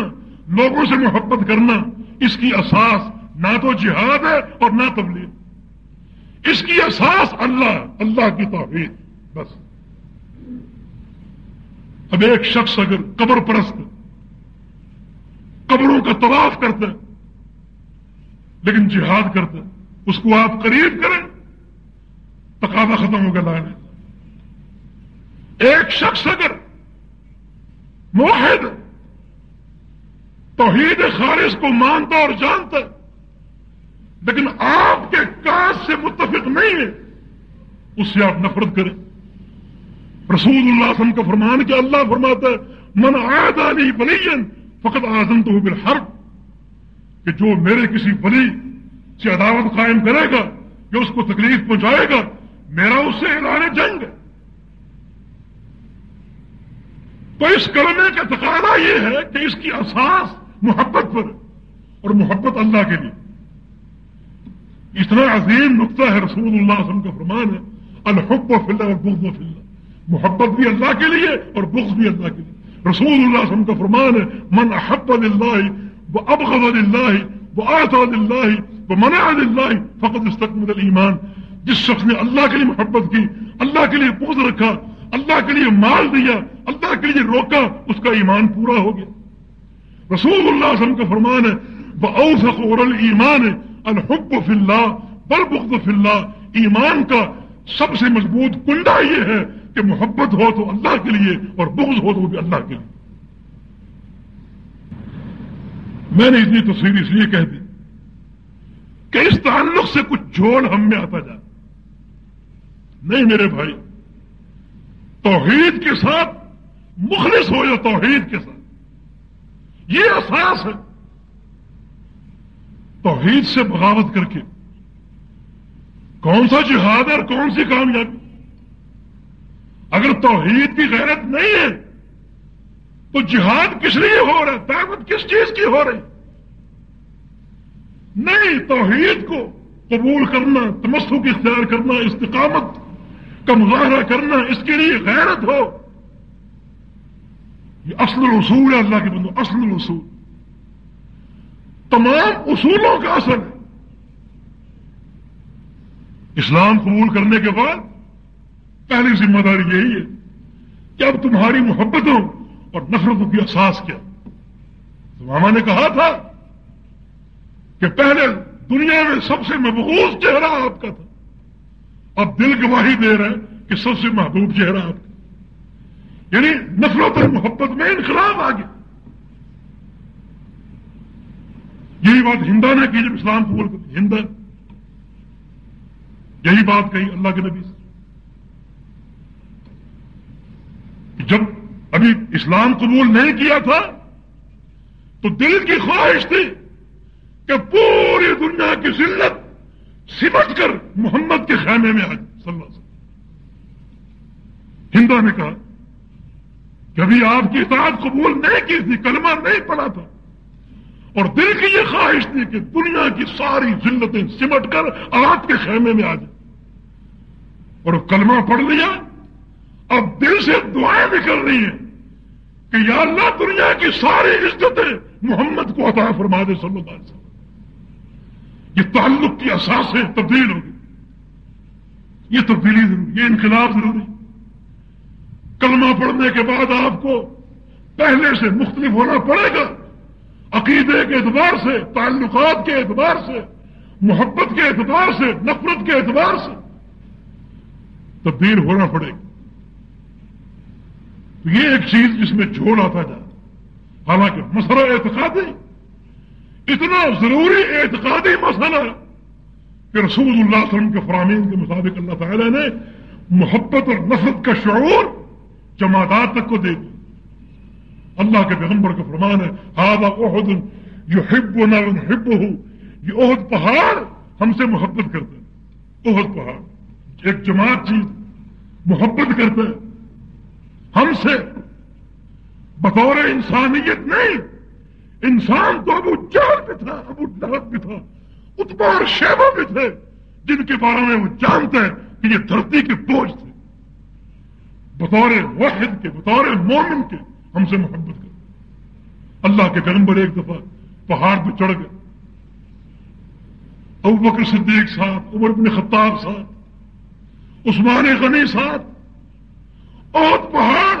لوگوں سے محبت کرنا، اس کی اساس نہ تو جہاد ہے اور نہ تبلیغ۔ اس کی اساس اللہ اللہ کی توحید، بس۔ اب ایک شخص اگر قبر پرست، قبروں کا طواف کرتا ہے لیکن جہاد کرتا ہے اس کو آپ قریب کریں، تقاضا ختم ہو گیا لانے۔ ایک شخص اگر موحد! توحید خارج کو مانتا اور جانتا لیکن آپ کے کاج سے متفق نہیں ہے۔ اس سے آپ نفرت کریں۔ رسول اللہ وسلم کا فرمان کہ اللہ فرماتا ہے، من آد علی بلین فقط آزم تو ہر کہ جو میرے کسی ولی سے عداوت قائم کرے گا، یا اس کو تکلیف پہنچائے گا، میرا اس سے اعلان جنگ ہے۔ تو اس کلمے کا تقاضا یہ ہے کہ اس کی اساس محبت پر اور محبت اللہ کے لیے۔ اتنا عظیم نقطہ ہے رسول اللہ علیہ وسلم کا فرمان ہے، الحب و فلّہ اور بغض و فلّہ محبت بھی اللہ کے لیے اور بغض بھی اللہ کے لیے۔ رسول اللہ علیہ وسلم کا فرمان ہے، من احب اللہ وہ ابغض اللہ وہ آتا اللہ وہ منع اللہ فقط استقمت الایمان۔ جس شخص نے اللہ کے لیے محبت کی، اللہ کے لیے بغض رکھا اللہ کے لیے مال دیا، اللہ کے لیے روکا، اس کا ایمان پورا ہو گیا۔ رسول اللہ علیہ وسلم کا فرمان ہے وہ اور ایمان الحب فی اللہ بل فی اللہ ایمان کا سب سے مضبوط کنڈا یہ ہے کہ محبت ہو تو اللہ کے لیے اور بغض ہو تو بھی اللہ کے لیے۔ میں نے اتنی تصویر اس لیے کہہ دی کہ اس تعلق سے کچھ جوڑ ہم میں آتا جاتا نہیں میرے بھائی توحید کے ساتھ، مخلص ہو یا توحید کے ساتھ۔ یہ احساس ہے۔ توحید سے بغاوت کر کے کون سا جہاد ہے اور کون سی کامیابی؟ اگر توحید کی غیرت نہیں ہے، تو جہاد کس لیے ہو رہا ہے؟ دعوت کس چیز کی ہو رہی؟ نہیں، توحید کو قبول کرنا تمسک اختیار کرنا، استقامت کا مظاہرہ کرنا، اس کے لیے غیرت ہو۔ یہ اصل اصول ہے اللہ کے بندو، اصل اصول۔ تمام اصولوں کا اثر ہے اسلام قبول کرنے کے بعد پہلی ذمہ داری یہی ہے کہ اب تمہاری محبتوں اور نفرتوں کی احساس کیا۔ ماما نے کہا تھا کہ پہلے دنیا میں سب سے مبغوض چہرہ آپ کا تھا۔ اب دل گواہی دے رہے ہیں کہ سب سے محبوب چہرہ آپ کا۔ یعنی نفرت اور محبت میں انقلاب آ گیا۔ یہی بات ہندا نے کی جب اسلام قبول کر ہندا یہی بات کہی اللہ کے نبی سے۔ جب ابھی اسلام قبول نہیں کیا تھا، تو دل کی خواہش تھی کہ پوری دنیا کی ذلت سمٹ کر محمد کے خیمے میں آ جائے صلی اللہ علیہ وسلم۔ ہندا نے کہا کہ ابھی آپ کی اطاعت قبول نہیں کی تھی کلمہ نہیں پڑا تھا۔ اور دل کی یہ خواہش تھی کہ دنیا کی ساری ذلتیں سمٹ کر آپ کے خیمے میں آ جائیں۔ اور کلمہ پڑھ لیا، اب دل سے دعائیں نکل رہی ہیں کہ یا اللہ دنیا کی ساری عزتیں محمد کو عطا فرما دے، صلی اللہ علیہ وسلم۔ یہ تعلق کی اثاثیں تبدیل ہوگی یہ تبدیلی ضروری یہ انقلاب ضروری کلمہ پڑھنے کے بعد آپ کو پہلے سے مختلف ہونا پڑے گا۔ عقیدے کے اعتبار سے، تعلقات کے اعتبار سے، محبت کے اعتبار سے، نفرت کے اعتبار سے تبدیل ہونا پڑے گا۔ تو یہ ایک چیز جس میں جوڑ آتا جائے حالانکہ مسئلہ اعتقادی اتنا ضروری اعتقادی مسئلہ کہ رسول اللہ صلی اللہ علیہ وسلم کے فرامین کے مطابق اللہ تعالی نے محبت اور نفرت کا شعور جماعتات تک کو دے دیا۔ اللہ کے پیغمبر کا فرمان ہے ہاضا عہد جو ہب و نہ ہو یہ عہد پہاڑ ہم سے محبت کرتے ہیں۔ عہد پہاڑ۔ ایک جماعت چیز محبت کرتے ہیں۔ ہم سے بطور انسانیت نہیں انسان تو ابو جہل بھی تھا، ابو لہب بھی تھا اتبار شیبہ بھی تھے، جن کے بارے میں وہ جانتے ہیں کہ یہ دھرتی کے بوجھ تھے بطور واحد کے، بطور مومن کے ہم سے محبت کرتے اللہ کے پیغمبر ایک دفعہ پہاڑ پہ چڑھ گئے۔ ابو بکر صدیق ساتھ عمر بن خطاب ساتھ عثمان غنی ساتھ اور پہاڑ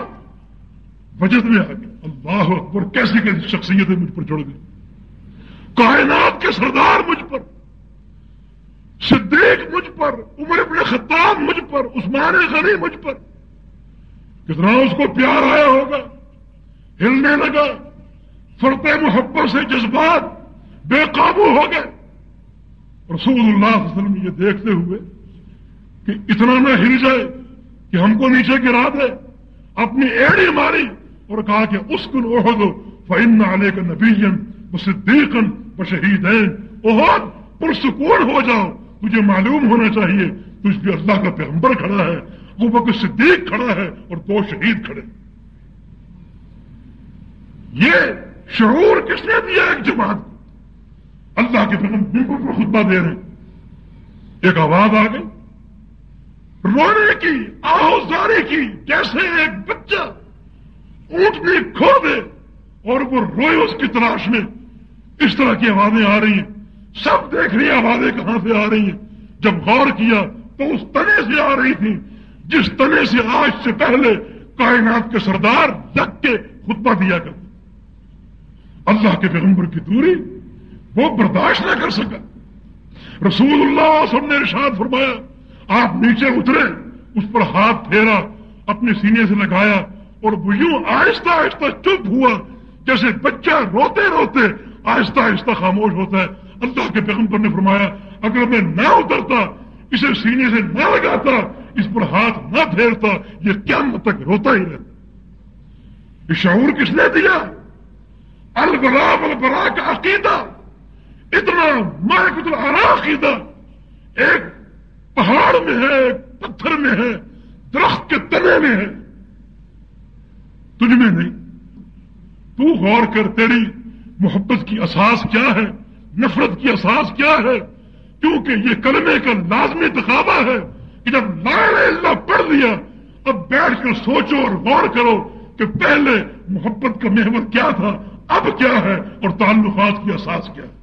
وجد میں آ گیا اللہ اکبر، کیسی کیسی شخصیتیں مجھ پر چڑھ گئی کائنات کے سردار مجھ پر، صدیق مجھ پر، عمر ابن خطاب مجھ پر، عثمان غنی مجھ پر، کتنا اس کو پیار آیا ہوگا؟ ہلنے لگا فرتے محبت سے جذبات بے قابو ہو گئے۔ رسول اللہ صلی اللہ علیہ وسلم یہ دیکھتے ہوئے کہ اتنا نہ ہل جائے کہ ہم کو نیچے گرا دے، اپنی ایڑی ماری اور کہا کہ اس کن عہد فن علیہ کا نبیجن صدیقن بشہید عہد پرسکون ہو جاؤ تجھے معلوم ہونا چاہیے، تجھ بھی اللہ کا پیغمبر کھڑا ہے وہ وقت صدیق کھڑا ہے اور دو شہید کھڑے۔ یہ شعور کس نے دیا ایک جماعت کو؟ اللہ کے پیغمبر کو خطبہ دے رہے ہیں۔ ایک آواز آ گئی۔ رونے کی آہوزاری کی جیسے ایک بچہ اونٹنی کھو دے اور وہ روئے اس کی تلاش میں۔ اس طرح کی آوازیں آ رہی ہیں۔ سب دیکھ رہی آوازیں کہاں سے آ رہی ہیں۔ جب غور کیا تو اس تنے سے آ رہی تھی، جس تنے سے آج سے پہلے کائنات کے سردار لگ کے خطبہ دیا کرتے۔ اللہ کے پیغمبر کی دوری وہ برداشت نہ کر سکا۔ رسول اللہ سب نے ارشاد فرمایا، آپ نیچے اترے، اس پر ہاتھ پھیرا، اپنے سینے سے لگایا اور وہ یوں آہستہ آہستہ چپ ہوا جیسے بچہ روتے روتے آہستہ آہستہ خاموش ہوتا ہے۔ اللہ کے پیغمبر نے فرمایا، اگر میں نہ اترتا، اسے سینے سے نہ لگاتا، اس پر ہاتھ نہ پھیرتا، یہ کیا تک روتا ہی رہتا۔ یہ شعور کس نے دیا؟ البرا البرا کا عقیدہ۔ اتنا مائک عقیدہ۔ ایک پہاڑ میں ہے، ایک پتھر میں ہے، درخت کے تنے میں ہے۔ تجھ میں نہیں۔ تو غور کر تیری محبت کی اساس کیا ہے؟ نفرت کی اساس کیا ہے؟ کیونکہ یہ کلمے کا لازمی تقابہ ہے کہ جب لا اللہ پڑھ لیا، اب بیٹھ کر سوچو اور غور کرو کہ پہلے محبت کا محبت کیا تھا، اب کیا ہے اور تعلقات کی اساس کیا۔ ہے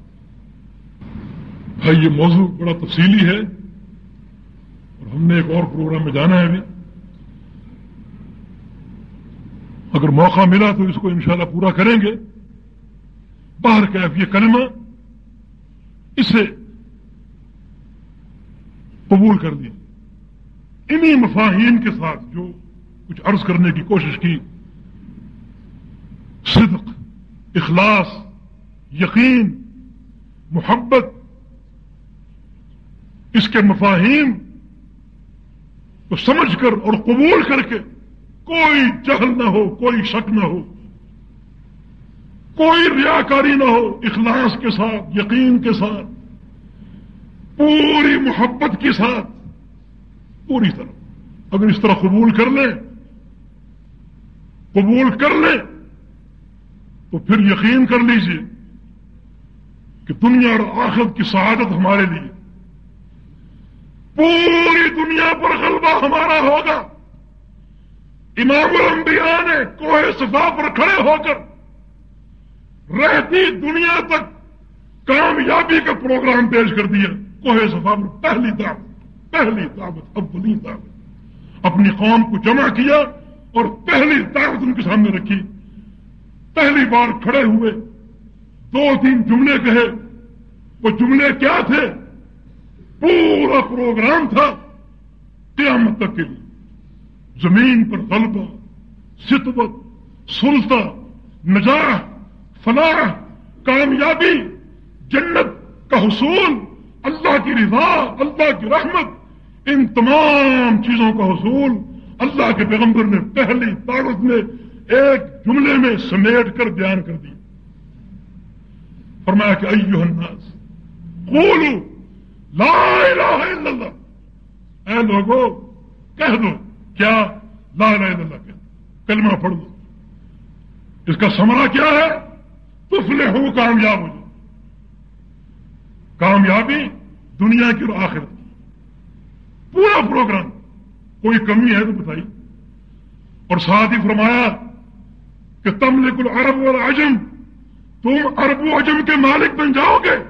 بھائی، یہ موضوع بڑا تفصیلی ہے اور ہم نے ایک اور پروگرام میں جانا ہے ابھی اگر موقع ملا تو اس کو انشاءاللہ پورا کریں گے۔ باہر کیف یہ کلمہ اسے قبول کر دیا۔ انہی مفاہین کے ساتھ جو کچھ عرض کرنے کی کوشش کی، صدق، اخلاص، یقین، محبت، اس کے مفاہیم کو سمجھ کر اور قبول کر کے کوئی جہل نہ ہو، کوئی شک نہ ہو۔ کوئی ریاکاری نہ ہو اخلاص کے ساتھ، یقین کے ساتھ، پوری محبت کے ساتھ۔ پوری طرح۔ اگر اس طرح قبول کر لیں، قبول کر لیں، تو پھر یقین کر لیجیے کہ دنیا اور آخرت کی سعادت ہمارے لیے۔ پوری دنیا پر غلبہ ہمارا ہوگا۔ امام الانبیاء نے کوہ صفا پر کھڑے ہو کر رہتی دنیا تک کامیابی کا پروگرام پیش کر دیا۔ کوہ صفا پر پہلی دعوت پہلی دعوت، اولین دعوت۔ اپنی قوم کو جمع کیا اور پہلی دعوت ان کے سامنے رکھی۔ پہلی بار کھڑے ہوئے۔ دو تین جملے کہے۔ وہ جملے کیا تھے؟ پورا پروگرام تھا قیامت تک کے لیے۔ زمین پر غلبہ ستبت، سلطہ نجاح فلاح کامیابی، جنت کا حصول، اللہ کی رضا، اللہ کی رحمت، ان تمام چیزوں کا حصول اللہ کے پیغمبر نے پہلی طاقت میں ایک جملے میں سمیٹ کر بیان کر دی۔ فرمایا کہ ایوہ الناس قولو لا الہ الا اللہ۔ اے لوگو، کہہ دو۔ کیا لا الہ الا اللہ کہہ کلمہ پڑھ دو اس کا سمرا کیا ہے؟ تفلے ہو کامیاب ہو جاؤ۔ کامیابی دنیا کی اور آخرت کی۔ پورا پروگرام۔ کوئی کمی ہے تو بتائی اور ساتھ ہی فرمایا کہ تم لکل عرب اور عجم تم عرب و عجم کے مالک بن جاؤ گے۔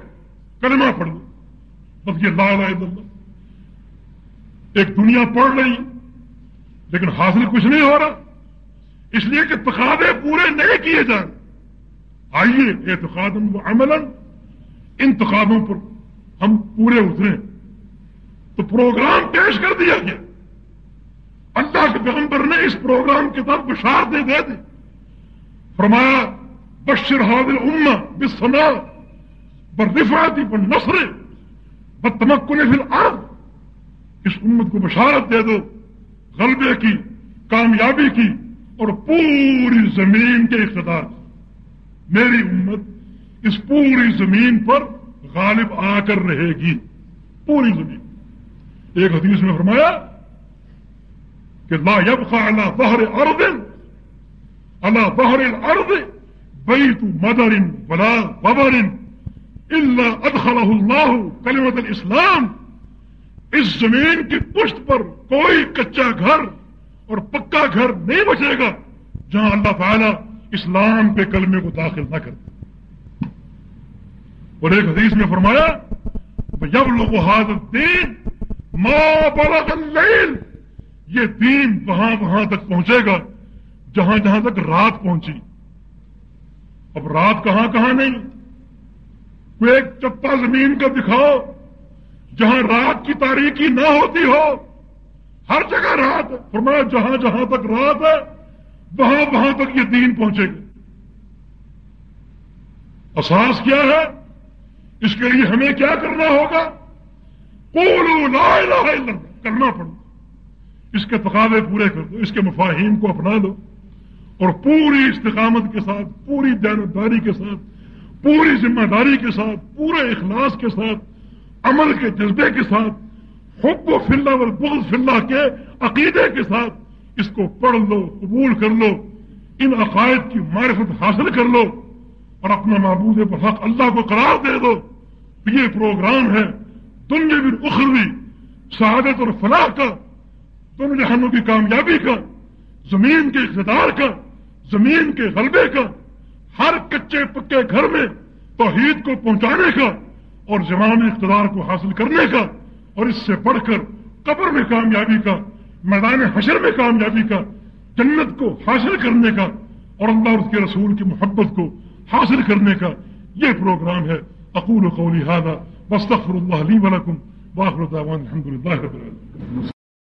کلمہ پڑھ دو بس یہ لا الہ الا اللہ۔ ایک دنیا پڑھ رہی۔ لیکن حاصل کچھ نہیں ہو رہا۔ اس لیے کہ تقاضے پورے نہیں کیے جائیں۔ آئیے اعتقاد و عمل ان تقاضوں پر ہم پورے اترے تو پروگرام پیش کر دیا گیا۔ اللہ کے پیغمبر نے اس پروگرام کے طرف بشار دے دے دی۔ فرمایا، بشر حاضر اما بسنا برفاتی پر نسرے بدتمکن فی الارض۔ اس امت کو بشارت دے دو۔ غلبے کی، کامیابی کی اور پوری زمین کے اقتدار کی۔ میری امت اس پوری زمین پر غالب آ کر رہے گی۔ پوری زمین۔ ایک حدیث میں فرمایا کہ لا يبقى على ظهر ارض على ظهر الارض بيت مدر ولا وبر اللہ ادخل اللہ کلمت الاسلام۔ اس زمین کی پشت پر کوئی کچا گھر اور پکا گھر نہیں بچے گا جہاں اللہ تعالی اسلام کے کلمے کو داخل نہ کرتے اور ایک حدیث میں فرمایا جب لوگ حاضر دین ماں بلغ اللیل یہ دین وہاں وہاں تک پہنچے گا، جہاں جہاں تک رات پہنچی۔ اب رات کہاں کہاں نہیں؟ کوئی ایک چپا زمین کا دکھاؤ جہاں رات کی تاریخی نہ ہوتی ہو، ہر جگہ رات فرمایا، جہاں جہاں تک رات ہے، وہاں وہاں تک یہ دین پہنچے گا۔ احساس کیا ہے؟ اس کے لیے ہمیں کیا کرنا ہوگا؟ پولو لا الہ الا اللہ۔ کرنا پڑو اس کے تقاضے پورے کر دو، اس کے مفاہیم کو اپنا دو۔ اور پوری استقامت کے ساتھ، پوری دیانتداری کے ساتھ، پوری ذمہ داری کے ساتھ، پورے اخلاص کے ساتھ عمل کے جذبے کے ساتھ، حب و فلّہ و بغض فلّہ کے عقیدے کے ساتھ اس کو پڑھ لو، قبول کر لو، ان عقائد کی معرفت حاصل کر لو اور اپنا معبود بحق اللہ کو قرار دے دو۔ یہ پروگرام ہے دنیا بھی اخروی شہادت اور فلاح کا دونوں جہانوں کی کامیابی کا، زمین کے اقتدار کا، زمین کے غلبے کا، ہر کچے پکے گھر میں توحید کو پہنچانے کا۔ اور زمان اقتدار کو حاصل کرنے کا اور اس سے بڑھ کر قبر میں کامیابی کا، میدان حشر میں کامیابی کا، جنت کو حاصل کرنے کا اور اللہ اس کے رسول کی محبت کو حاصل کرنے کا یہ پروگرام ہے۔ اقول قولی هذا واستغفر الله لي ولكم واخر دعوانا الحمد لله رب العالمين۔